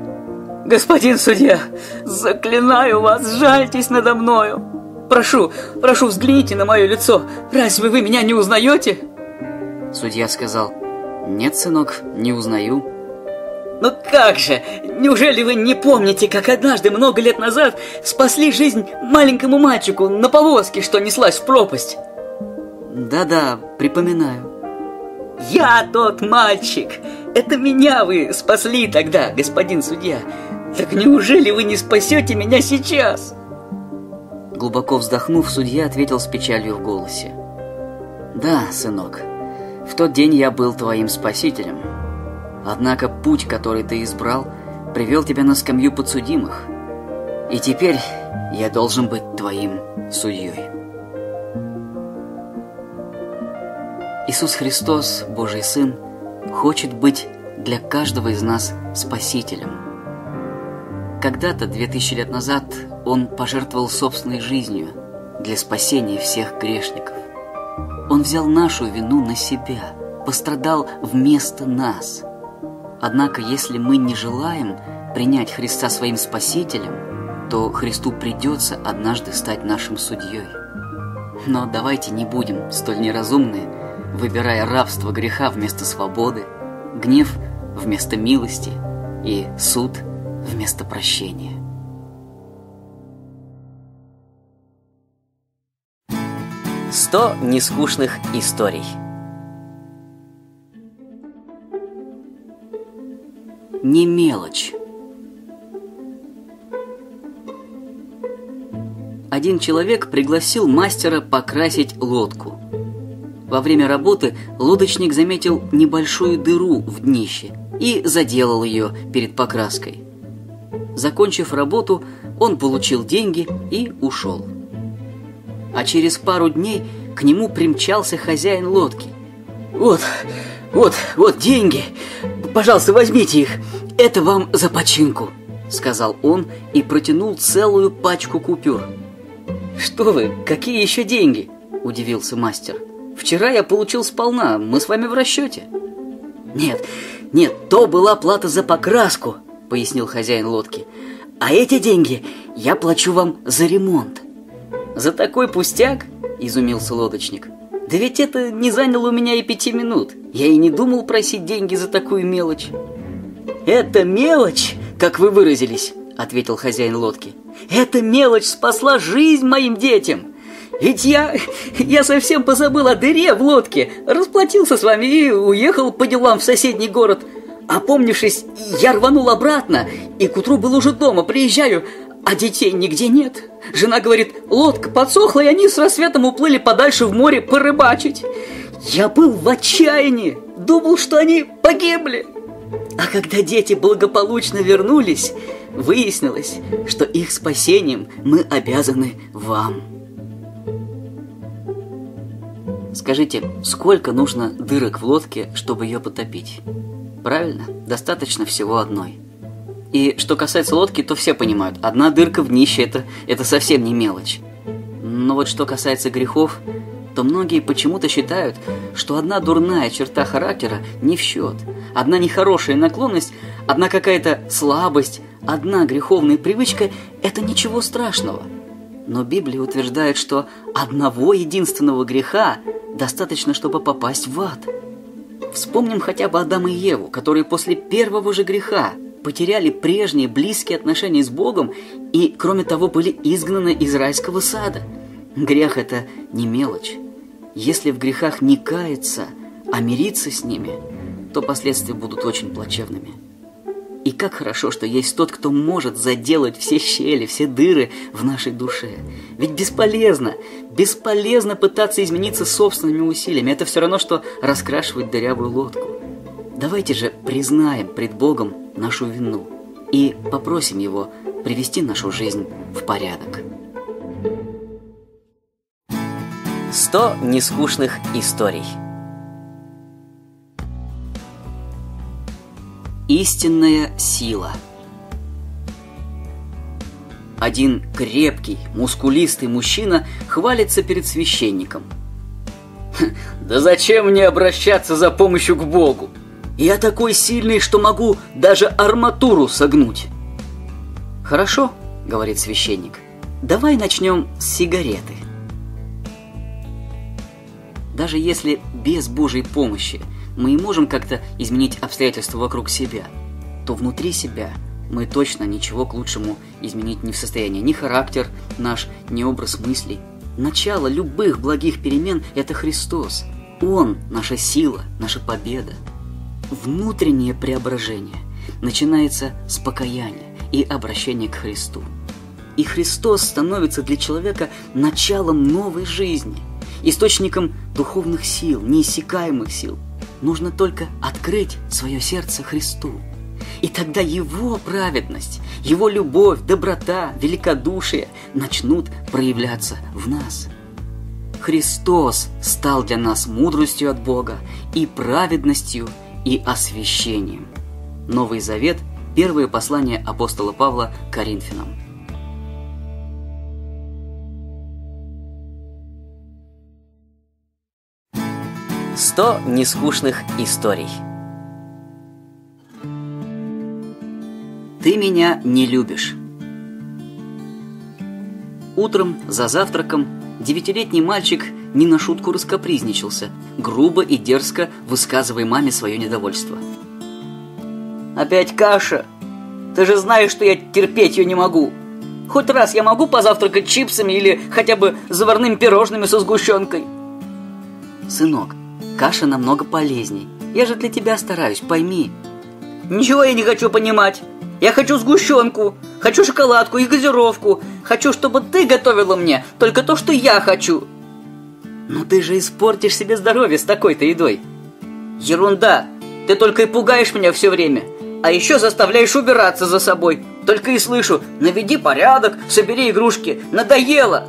«Господин судья, заклинаю вас, жальтесь надо мною! Прошу, прошу, взгляните на мое лицо! Разве вы меня не узнаете?» Судья сказал, «Нет, сынок, не узнаю». «Ну как же? Неужели вы не помните, как однажды, много лет назад, спасли жизнь маленькому мальчику на повозке, что неслась в пропасть?» Да-да, припоминаю. Я тот мальчик. Это меня вы спасли тогда, господин судья. Так неужели вы не спасете меня сейчас? Глубоко вздохнув, судья ответил с печалью в голосе. Да, сынок, в тот день я был твоим спасителем. Однако путь, который ты избрал, привел тебя на скамью подсудимых. И теперь я должен быть твоим судьей. Иисус Христос, Божий Сын, хочет быть для каждого из нас Спасителем. Когда-то, две тысячи лет назад, Он пожертвовал собственной жизнью для спасения всех грешников. Он взял нашу вину на себя, пострадал вместо нас. Однако, если мы не желаем принять Христа своим Спасителем, то Христу придется однажды стать нашим судьей. Но давайте не будем столь неразумные выбирая рабство греха вместо свободы, гнев вместо милости и суд вместо прощения. Сто нескучных историй. Не мелочь. Один человек пригласил мастера покрасить лодку – во время работы лодочник заметил небольшую дыру в днище и заделал ее перед покраской. Закончив работу, он получил деньги и ушел. А через пару дней к нему примчался хозяин лодки. «Вот, вот, вот деньги! Пожалуйста, возьмите их. Это вам за починку, сказал он и протянул целую пачку купюр. Что вы, какие еще деньги? удивился мастер. Вчера я получил сполна, мы с вами в расчете. Нет, нет, то была плата за покраску, пояснил хозяин лодки. А эти деньги я плачу вам за ремонт. За такой пустяк? Изумился лодочник. Да ведь это не заняло у меня и пяти минут. Я и не думал просить деньги за такую мелочь. Это мелочь, как вы выразились, ответил хозяин лодки. Эта мелочь спасла жизнь моим детям. Ведь я, я совсем позабыл о дыре в лодке, расплатился с вами и уехал по делам в соседний город. Опомнившись, я рванул обратно, и к утру был уже дома, приезжаю, а детей нигде нет. Жена говорит, лодка подсохла, и они с рассветом уплыли подальше в море порыбачить. Я был в отчаянии, думал, что они погибли. А когда дети благополучно вернулись, выяснилось, что их спасением мы обязаны вам. Скажите, сколько нужно дырок в лодке, чтобы ее потопить? Правильно, достаточно всего одной. И что касается лодки, то все понимают, одна дырка в днище это, это совсем не мелочь. Но вот что касается грехов, то многие почему-то считают, что одна дурная черта характера не в счет. Одна нехорошая наклонность, одна какая-то слабость, одна греховная привычка – это ничего страшного. Но Библия утверждает, что одного единственного греха достаточно, чтобы попасть в ад. Вспомним хотя бы Адама и Еву, которые после первого же греха потеряли прежние близкие отношения с Богом и, кроме того, были изгнаны из райского сада. Грех – это не мелочь. Если в грехах не каяться, а мириться с ними, то последствия будут очень плачевными. И как хорошо, что есть тот, кто может заделать все щели, все дыры в нашей душе. Ведь бесполезно, бесполезно пытаться измениться собственными усилиями. Это все равно, что раскрашивать дырявую лодку. Давайте же признаем пред Богом нашу вину и попросим Его привести нашу жизнь в порядок. Сто нескучных историй. Истинная сила. Один крепкий, мускулистый мужчина хвалится перед священником. «Да зачем мне обращаться за помощью к Богу? Я такой сильный, что могу даже арматуру согнуть. Хорошо, говорит священник. Давай начнем с сигареты. Даже если без Божьей помощи мы и можем как-то изменить обстоятельства вокруг себя, то внутри себя мы точно ничего к лучшему изменить не в состоянии. Ни характер наш, ни образ мыслей. Начало любых благих перемен – это Христос. Он – наша сила, наша победа. Внутреннее преображение начинается с покаяния и обращения к Христу. И Христос становится для человека началом новой жизни, источником духовных сил, неиссякаемых сил. Нужно только открыть свое сердце Христу. И тогда Его праведность, Его любовь, доброта, великодушие начнут проявляться в нас. Христос стал для нас мудростью от Бога и праведностью – и освящением. Новый Завет – первое послание апостола Павла Коринфянам. Сто нескучных историй. Ты меня не любишь. Утром за завтраком девятилетний мальчик не на шутку раскопризничался, грубо и дерзко высказывая маме свое недовольство. «Опять каша? Ты же знаешь, что я терпеть ее не могу. Хоть раз я могу позавтракать чипсами или хотя бы заварными пирожными со сгущенкой?» «Сынок, каша намного полезней. Я же для тебя стараюсь, пойми». «Ничего я не хочу понимать. Я хочу сгущенку, хочу шоколадку и газировку. Хочу, чтобы ты готовила мне только то, что я хочу». Но ты же испортишь себе здоровье с такой-то едой. Ерунда! Ты только и пугаешь меня все время. А еще заставляешь убираться за собой. Только и слышу, наведи порядок, собери игрушки. Надоело!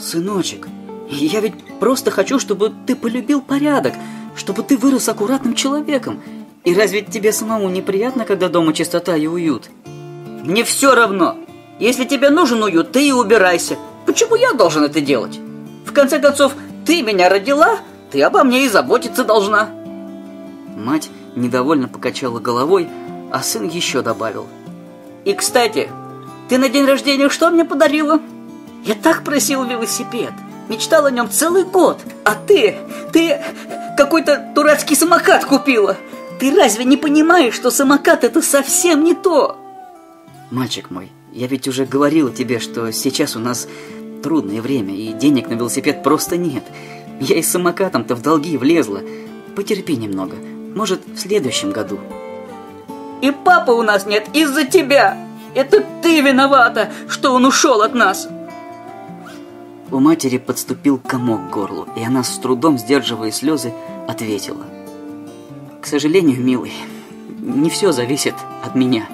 Сыночек, я ведь просто хочу, чтобы ты полюбил порядок, чтобы ты вырос аккуратным человеком. И разве тебе самому неприятно, когда дома чистота и уют? Мне все равно. Если тебе нужен уют, ты и убирайся. Почему я должен это делать? В конце концов, ты меня родила, ты обо мне и заботиться должна. Мать недовольно покачала головой, а сын еще добавил. И, кстати, ты на день рождения что мне подарила? Я так просил велосипед. Мечтал о нем целый год. А ты, ты какой-то дурацкий самокат купила. Ты разве не понимаешь, что самокат это совсем не то? Мальчик мой, я ведь уже говорил тебе, что сейчас у нас трудное время, и денег на велосипед просто нет. Я и с самокатом-то в долги влезла. Потерпи немного. Может, в следующем году. И папы у нас нет из-за тебя. Это ты виновата, что он ушел от нас. У матери подступил комок к горлу, и она, с трудом сдерживая слезы, ответила. К сожалению, милый, не все зависит от меня.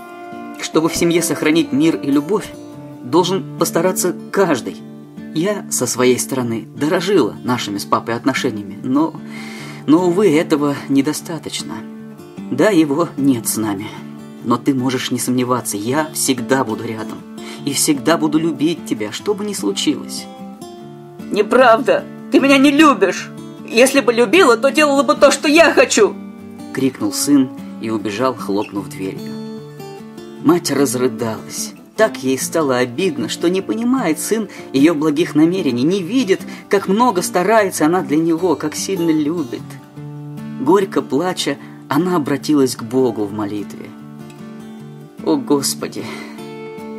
Чтобы в семье сохранить мир и любовь, должен постараться каждый. Я, со своей стороны, дорожила нашими с папой отношениями, но, но увы, этого недостаточно. Да, его нет с нами, но ты можешь не сомневаться, я всегда буду рядом и всегда буду любить тебя, что бы ни случилось. Неправда, ты меня не любишь. Если бы любила, то делала бы то, что я хочу. Крикнул сын и убежал, хлопнув дверью. Мать разрыдалась. Так ей стало обидно, что не понимает сын ее благих намерений, не видит, как много старается она для него, как сильно любит. Горько плача, она обратилась к Богу в молитве. «О Господи,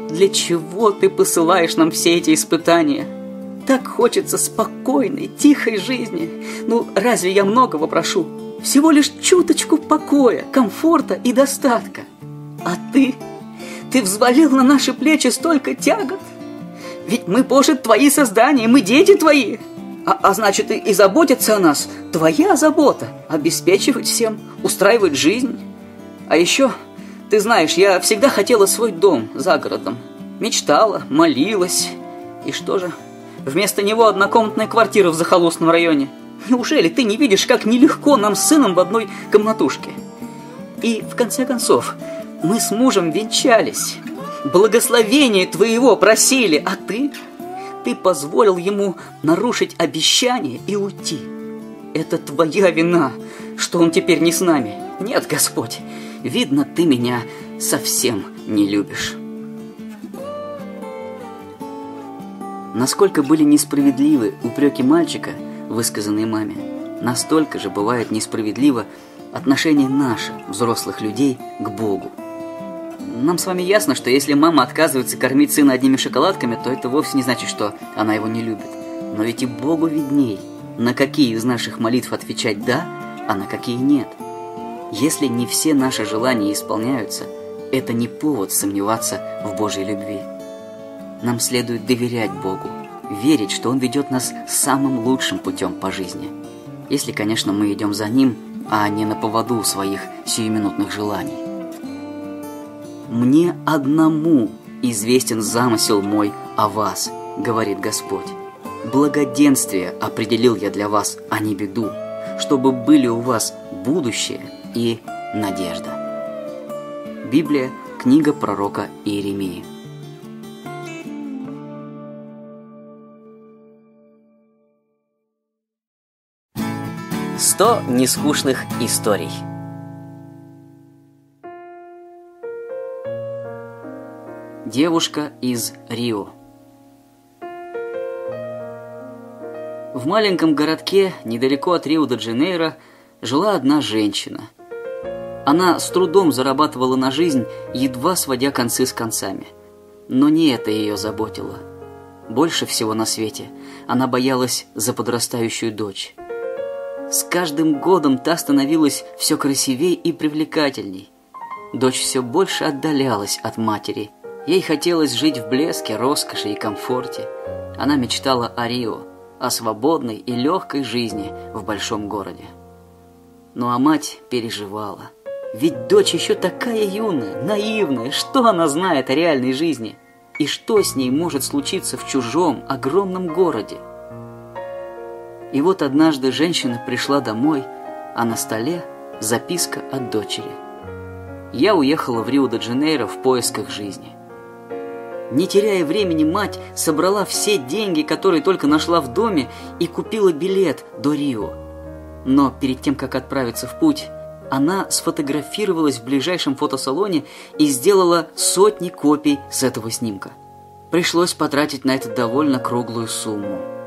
для чего Ты посылаешь нам все эти испытания? Так хочется спокойной, тихой жизни. Ну, разве я многого прошу? Всего лишь чуточку покоя, комфорта и достатка. А Ты, Ты взвалил на наши плечи столько тягот. Ведь мы, Боже, Твои создания, мы дети Твои. А, а значит, и, и заботиться о нас Твоя забота, обеспечивать всем, устраивать жизнь. А еще ты знаешь, я всегда хотела свой дом за городом. Мечтала, молилась. И что же? Вместо него однокомнатная квартира в захолустном районе. Неужели ты не видишь, как нелегко нам с сыном в одной комнатушке? И, в конце концов, мы с мужем венчались. Благословение твоего просили, а ты? Ты позволил ему нарушить обещание и уйти. Это твоя вина, что он теперь не с нами. Нет, Господь, Видно, ты меня совсем не любишь. Насколько были несправедливы упреки мальчика, высказанные маме, настолько же бывает несправедливо отношение наше, взрослых людей, к Богу. Нам с вами ясно, что если мама отказывается кормить сына одними шоколадками, то это вовсе не значит, что она его не любит. Но ведь и Богу видней, на какие из наших молитв отвечать «да», а на какие «нет». Если не все наши желания исполняются, это не повод сомневаться в Божьей любви. Нам следует доверять Богу, верить, что Он ведет нас самым лучшим путем по жизни. Если, конечно, мы идем за Ним, а не на поводу своих сиюминутных желаний. «Мне одному известен замысел мой о вас», — говорит Господь. «Благоденствие определил я для вас, а не беду, чтобы были у вас будущее и надежда. Библия, книга пророка Иеремии. Сто нескучных историй. Девушка из Рио. В маленьком городке недалеко от Рио-де-Джанейро жила одна женщина – она с трудом зарабатывала на жизнь, едва сводя концы с концами. Но не это ее заботило. Больше всего на свете она боялась за подрастающую дочь. С каждым годом та становилась все красивее и привлекательней. Дочь все больше отдалялась от матери. Ей хотелось жить в блеске, роскоши и комфорте. Она мечтала о Рио, о свободной и легкой жизни в большом городе. Ну а мать переживала – ведь дочь еще такая юная, наивная, что она знает о реальной жизни? И что с ней может случиться в чужом, огромном городе? И вот однажды женщина пришла домой, а на столе Записка от дочери. Я уехала в Рио-де-Жанейро в поисках жизни. Не теряя времени, мать собрала все деньги, которые только нашла в доме, и купила билет до Рио. Но перед тем, как отправиться в путь, она сфотографировалась в ближайшем фотосалоне и сделала сотни копий с этого снимка. Пришлось потратить на это довольно круглую сумму.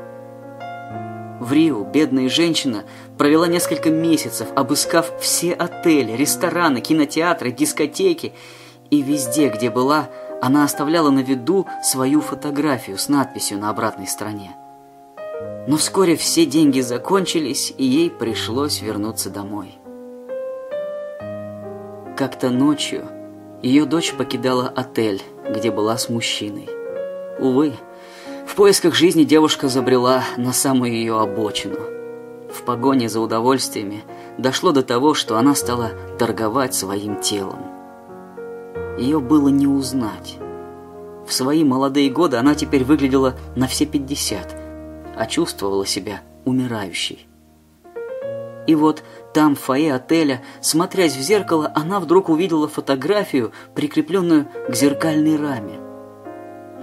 В Рио бедная женщина провела несколько месяцев, обыскав все отели, рестораны, кинотеатры, дискотеки, и везде, где была, она оставляла на виду свою фотографию с надписью на обратной стороне. Но вскоре все деньги закончились, и ей пришлось вернуться домой. Как-то ночью ее дочь покидала отель, где была с мужчиной. Увы, в поисках жизни девушка забрела на самую ее обочину. В погоне за удовольствиями дошло до того, что она стала торговать своим телом. Ее было не узнать. В свои молодые годы она теперь выглядела на все пятьдесят, а чувствовала себя умирающей. И вот там, в фойе отеля, смотрясь в зеркало, она вдруг увидела фотографию, прикрепленную к зеркальной раме.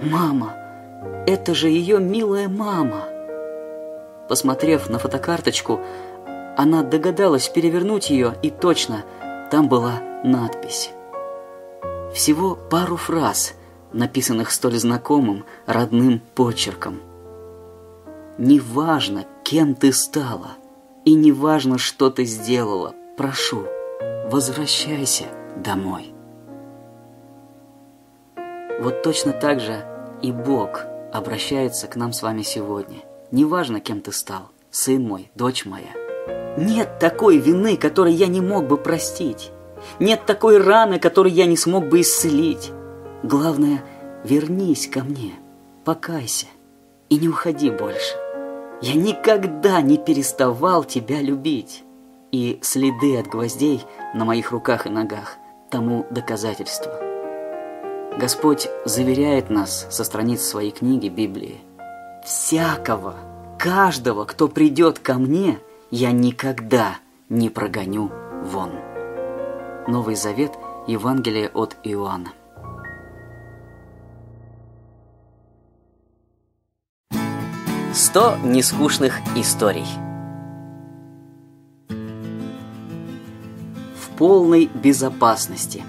«Мама! Это же ее милая мама!» Посмотрев на фотокарточку, она догадалась перевернуть ее, и точно, там была надпись. Всего пару фраз, написанных столь знакомым, родным почерком. «Неважно, кем ты стала», и неважно, что ты сделала, прошу, возвращайся домой. Вот точно так же и Бог обращается к нам с вами сегодня. Неважно, кем ты стал, сын мой, дочь моя. Нет такой вины, которой я не мог бы простить. Нет такой раны, которую я не смог бы исцелить. Главное, вернись ко мне, покайся и не уходи больше. Я никогда не переставал тебя любить. И следы от гвоздей на моих руках и ногах тому доказательство. Господь заверяет нас со страниц своей книги Библии. Всякого, каждого, кто придет ко мне, я никогда не прогоню вон. Новый Завет, Евангелие от Иоанна. 100 нескучных историй. В полной безопасности.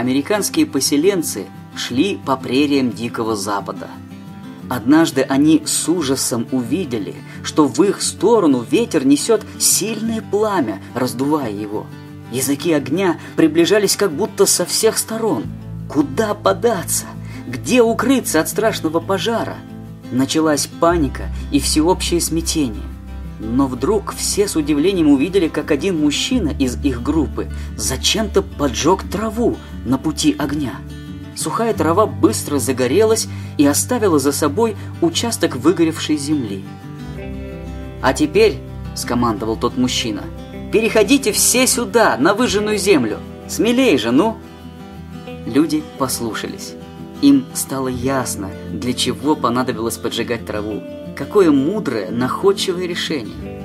Американские поселенцы шли по прериям Дикого Запада. Однажды они с ужасом увидели, что в их сторону ветер несет сильное пламя, раздувая его. Языки огня приближались как будто со всех сторон. Куда податься? Где укрыться от страшного пожара? Началась паника и всеобщее смятение. Но вдруг все с удивлением увидели, как один мужчина из их группы зачем-то поджег траву на пути огня. Сухая трава быстро загорелась и оставила за собой участок выгоревшей земли. «А теперь», — скомандовал тот мужчина, — «переходите все сюда, на выжженную землю. Смелей же, ну!» Люди послушались. Им стало ясно, для чего понадобилось поджигать траву. Какое мудрое, находчивое решение.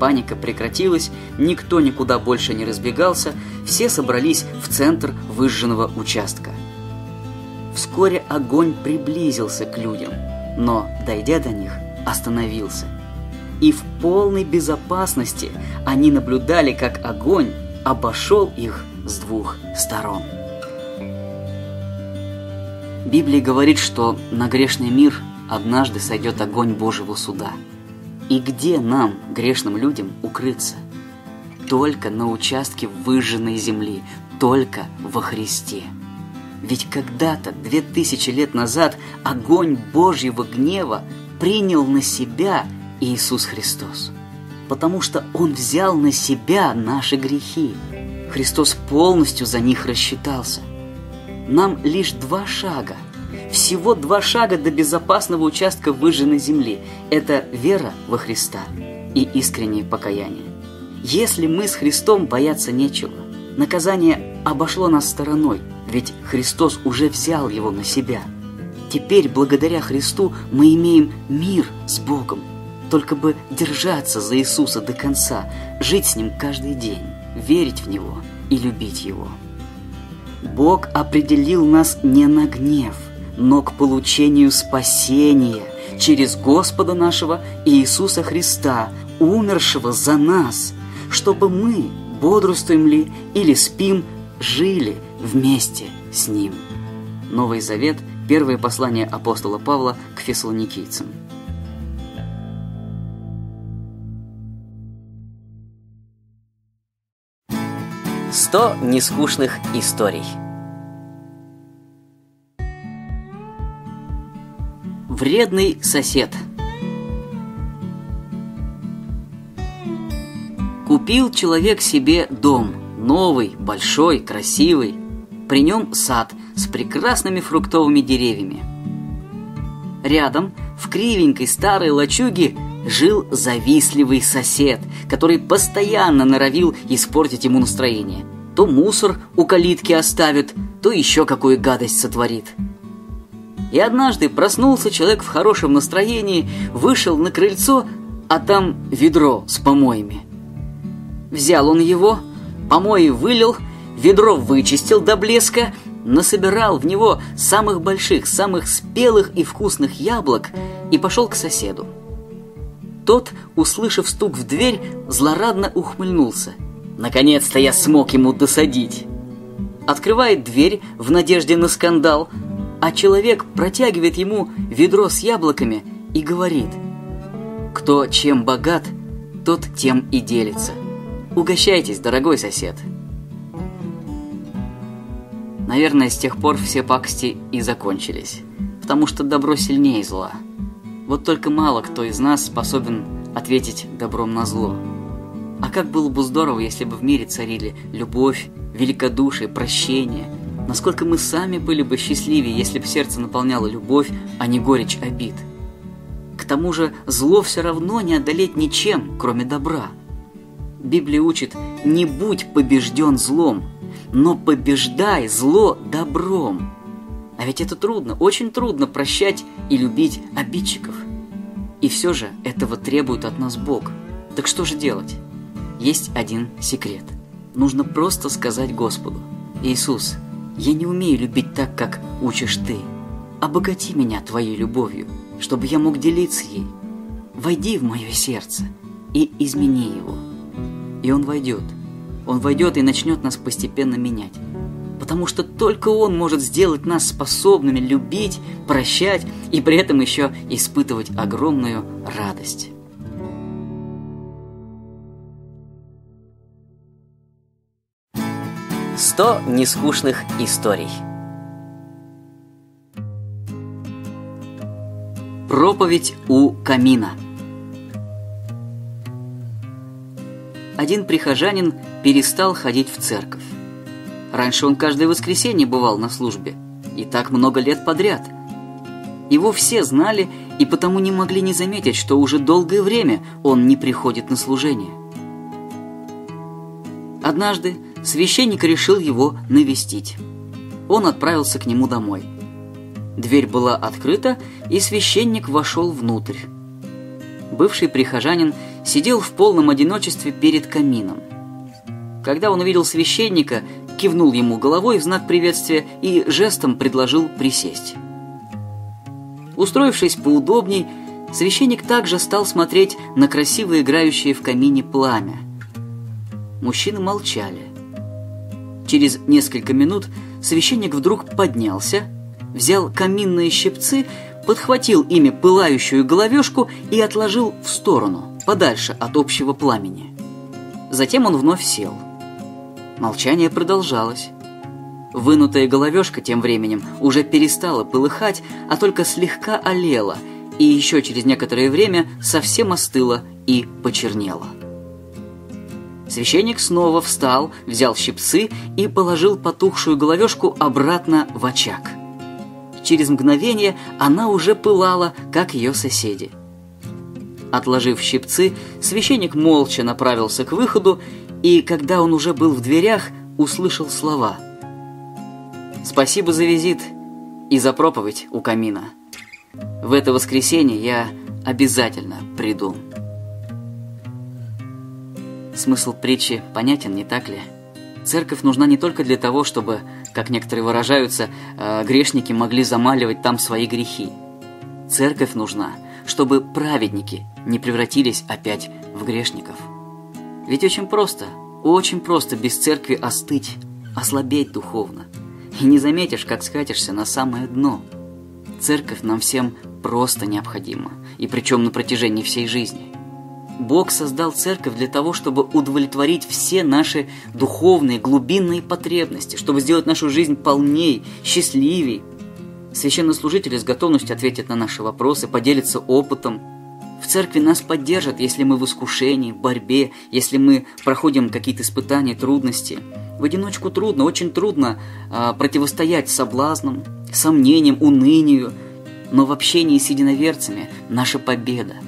Паника прекратилась, никто никуда больше не разбегался, все собрались в центр выжженного участка. Вскоре огонь приблизился к людям, но, дойдя до них, остановился. И в полной безопасности они наблюдали, как огонь обошел их с двух сторон. Библия говорит, что на грешный мир однажды сойдет огонь Божьего суда. И где нам, грешным людям, укрыться? Только на участке выжженной земли, только во Христе. Ведь когда-то, две тысячи лет назад, огонь Божьего гнева принял на себя Иисус Христос. Потому что Он взял на себя наши грехи. Христос полностью за них рассчитался – нам лишь два шага. Всего два шага до безопасного участка выжженной земли. Это вера во Христа и искреннее покаяние. Если мы с Христом бояться нечего, наказание обошло нас стороной, ведь Христос уже взял его на себя. Теперь, благодаря Христу, мы имеем мир с Богом. только бы держаться за Иисуса до конца, жить с Ним каждый день, верить в Него и любить Его. Бог определил нас не на гнев, но к получению спасения через Господа нашего Иисуса Христа, умершего за нас, чтобы мы, бодрствуем ли или спим, жили вместе с Ним. Новый Завет, первое послание апостола Павла к фессалоникийцам. Сто нескучных историй. Вредный сосед. Купил человек себе дом, новый, большой, красивый. При нем сад с прекрасными фруктовыми деревьями. Рядом, в кривенькой старой лачуге, жил завистливый сосед, который постоянно норовил испортить ему настроение. То мусор у калитки оставит, то еще какую гадость сотворит. И однажды проснулся человек в хорошем настроении, вышел на крыльцо, а там ведро с помоями. Взял он его, помои вылил, ведро вычистил до блеска, насобирал в него самых больших, самых спелых и вкусных яблок и пошел к соседу. Тот, услышав стук в дверь, злорадно ухмыльнулся. Наконец-то я смог ему досадить. Открывает дверь в надежде на скандал, а человек протягивает ему ведро с яблоками и говорит, «Кто чем богат, тот тем и делится. Угощайтесь, дорогой сосед». Наверное, с тех пор все пакости и закончились, потому что добро сильнее зла. Вот только мало кто из нас способен ответить добром на зло. А как было бы здорово, если бы в мире царили любовь, великодушие, прощение. Насколько мы сами были бы счастливее, если бы сердце наполняло любовь, а не горечь обид. К тому же зло все равно не одолеть ничем, кроме добра. Библия учит «не будь побежден злом», но побеждай зло добром. А ведь это трудно, очень трудно прощать и любить обидчиков. И все же этого требует от нас Бог. Так что же делать? Есть один секрет. Нужно просто сказать Господу, «Иисус, я не умею любить так, как учишь Ты. Обогати меня Твоей любовью, чтобы я мог делиться ей. Войди в мое сердце и измени его». И Он войдет – он войдет и начнет нас постепенно менять. Потому что только Он может сделать нас способными любить, прощать и при этом еще испытывать огромную радость. Сто нескучных историй. Проповедь у камина – один прихожанин перестал ходить в церковь. Раньше он каждое воскресенье бывал на службе, и так много лет подряд. Его все знали и потому не могли не заметить, что уже долгое время он не приходит на служение. Однажды священник решил его навестить. Он отправился к нему домой. Дверь была открыта, и священник вошел внутрь. Бывший прихожанин сидел в полном одиночестве перед камином. Когда он увидел священника, кивнул ему головой в знак приветствия и жестом предложил присесть. Устроившись поудобней, священник также стал смотреть на красиво играющее в камине пламя. Мужчины молчали. Через несколько минут священник вдруг поднялся, взял каминные щипцы, подхватил ими пылающую головешку и отложил в сторону – подальше от общего пламени. Затем он вновь сел. Молчание продолжалось. Вынутая головешка тем временем уже перестала полыхать, а только слегка олела, и еще через некоторое время совсем остыла и почернела. Священник снова встал, взял щипцы и положил потухшую головешку обратно в очаг. Через мгновение она уже пылала, как ее соседи – Отложив щипцы, священник молча направился к выходу, и когда он уже был в дверях, услышал слова. «Спасибо за визит и за проповедь у камина. В это воскресенье я обязательно приду. Смысл притчи понятен, не так ли? Церковь нужна не только для того, чтобы, как некоторые выражаются, э, грешники могли замаливать там свои грехи. Церковь нужна, чтобы праведники не превратились опять в грешников. Ведь очень просто, очень просто без церкви остыть, ослабеть духовно. И не заметишь, как скатишься на самое дно. Церковь нам всем просто необходима, и причем на протяжении всей жизни. Бог создал церковь для того, чтобы удовлетворить все наши духовные, глубинные потребности, чтобы сделать нашу жизнь полней, счастливей. Священнослужители с готовностью ответят на наши вопросы, поделятся опытом. В церкви нас поддержат, если мы в искушении, борьбе, если мы проходим какие-то испытания, трудности. В одиночку трудно, очень трудно а, противостоять соблазнам, сомнениям, унынию, но в общении с единоверцами наша победа –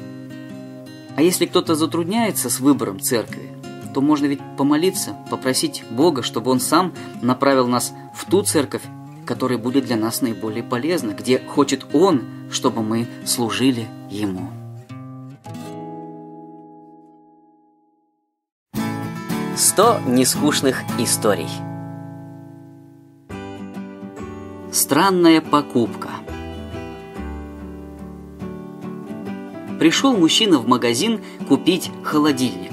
а если кто-то затрудняется с выбором церкви, то можно ведь помолиться, попросить Бога, чтобы Он сам направил нас в ту церковь, которая будет для нас наиболее полезна, где хочет Он, чтобы мы служили Ему. Сто нескучных историй. Странная покупка – пришел мужчина в магазин купить холодильник.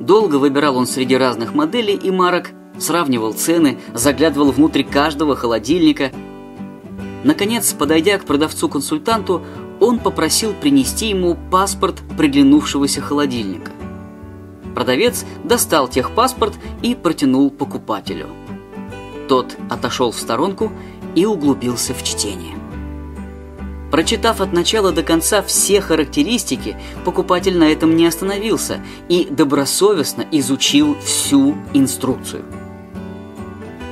Долго выбирал он среди разных моделей и марок, сравнивал цены, заглядывал внутрь каждого холодильника. Наконец, подойдя к продавцу-консультанту, он попросил принести ему паспорт приглянувшегося холодильника. Продавец достал техпаспорт и протянул покупателю. Тот отошел в сторонку и углубился в чтение. Прочитав от начала до конца все характеристики, покупатель на этом не остановился и добросовестно изучил всю инструкцию.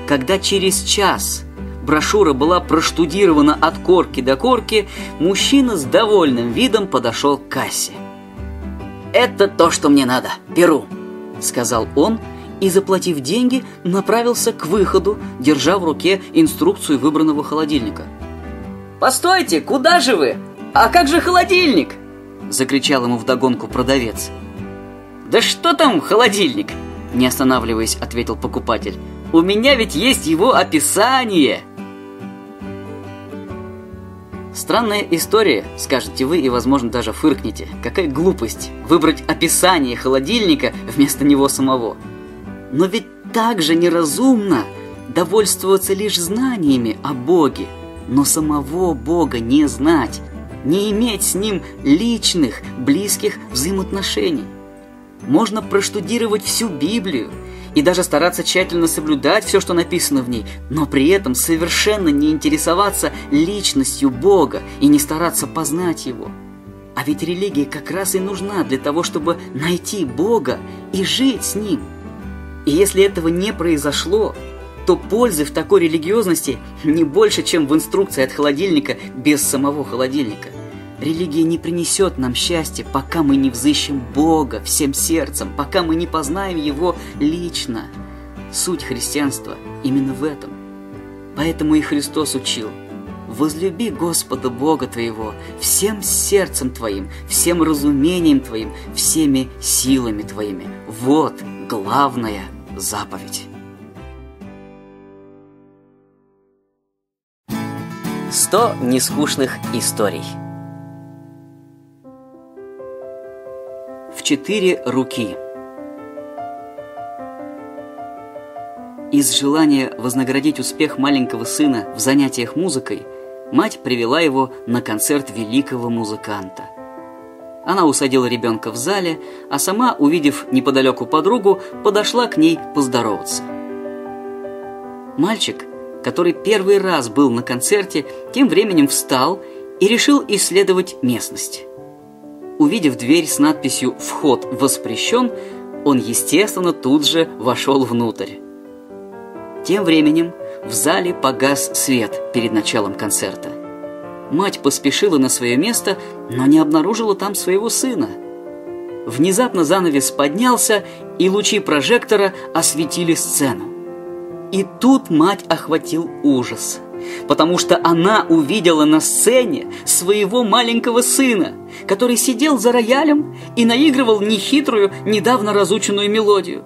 Когда через час брошюра была проштудирована от корки до корки, мужчина с довольным видом подошел к кассе. «Это то, что мне надо. Беру», — сказал он, и, заплатив деньги, направился к выходу, держа в руке инструкцию выбранного холодильника — «Постойте, куда же вы? А как же холодильник?» Закричал ему вдогонку продавец. «Да что там холодильник?» Не останавливаясь, ответил покупатель. «У меня ведь есть его описание!» Странная история, скажете вы и, возможно, даже фыркнете. Какая глупость выбрать описание холодильника вместо него самого. Но ведь так же неразумно довольствоваться лишь знаниями о Боге – но самого Бога не знать, не иметь с Ним личных, близких взаимоотношений. Можно проштудировать всю Библию и даже стараться тщательно соблюдать все, что написано в ней, но при этом совершенно не интересоваться личностью Бога и не стараться познать Его. А ведь религия как раз и нужна для того, чтобы найти Бога и жить с Ним. И если этого не произошло, то пользы в такой религиозности не больше, чем в инструкции от холодильника без самого холодильника. Религия не принесет нам счастья, пока мы не взыщем Бога всем сердцем, пока мы не познаем Его лично. Суть христианства именно в этом. Поэтому и Христос учил «Возлюби Господа Бога твоего всем сердцем твоим, всем разумением твоим, всеми силами твоими». Вот главная заповедь. 100 нескучных историй. В четыре руки. Из желания вознаградить успех маленького сына в занятиях музыкой, мать привела его на концерт великого музыканта. Она усадила ребенка в зале, а сама, увидев неподалеку подругу, подошла к ней поздороваться. Мальчик – который первый раз был на концерте, тем временем встал и решил исследовать местность. Увидев дверь с надписью «Вход воспрещен», он, естественно, тут же вошел внутрь. Тем временем в зале погас свет перед началом концерта. Мать поспешила на свое место, но не обнаружила там своего сына. Внезапно занавес поднялся, и лучи прожектора осветили сцену. И тут мать охватил ужас. потому что она увидела на сцене своего маленького сына, который сидел за роялем и наигрывал нехитрую, недавно разученную мелодию.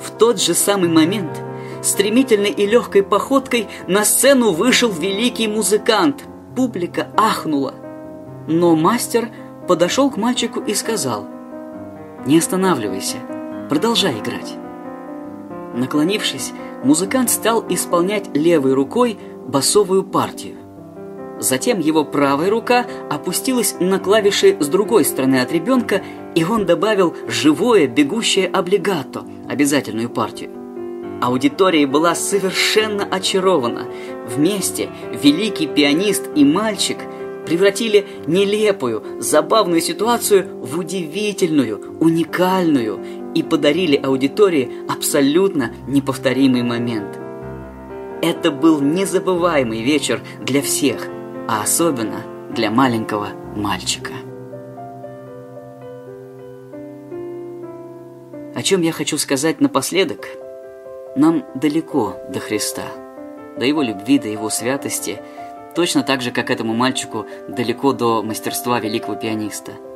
В тот же самый момент стремительной и легкой походкой на сцену вышел великий музыкант. Публика ахнула. Но мастер подошел к мальчику и сказал, «Не останавливайся, продолжай играть». Наклонившись, музыкант стал исполнять левой рукой басовую партию. Затем его правая рука опустилась на клавиши с другой стороны от ребенка, и он добавил живое бегущее облигато, обязательную партию. Аудитория была совершенно очарована. Вместе великий пианист и мальчик превратили нелепую, забавную ситуацию в удивительную, уникальную и подарили аудитории абсолютно неповторимый момент. Это был незабываемый вечер для всех, а особенно для маленького мальчика. О чем я хочу сказать напоследок? Нам далеко до Христа, до Его любви, до Его святости, точно так же, как этому мальчику далеко до мастерства великого пианиста –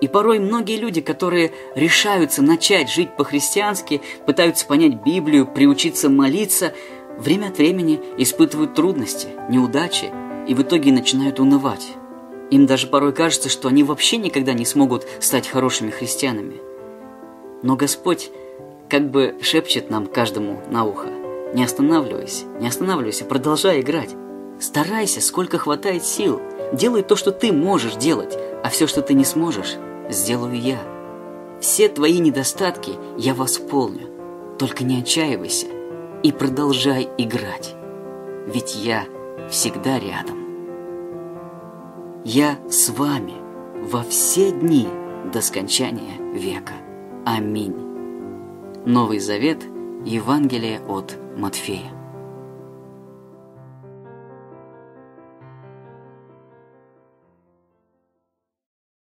и порой многие люди, которые решаются начать жить по-христиански, пытаются понять Библию, приучиться молиться, время от времени испытывают трудности, неудачи и в итоге начинают унывать. Им даже порой кажется, что они вообще никогда не смогут стать хорошими христианами. Но Господь как бы шепчет нам каждому на ухо. Не останавливайся, не останавливайся, продолжай играть. Старайся, сколько хватает сил. Делай то, что ты можешь делать, а все, что ты не сможешь, сделаю я. Все твои недостатки я восполню. Только не отчаивайся и продолжай играть. Ведь я всегда рядом. Я с вами во все дни до скончания века. Аминь. Новый Завет, Евангелие от Матфея.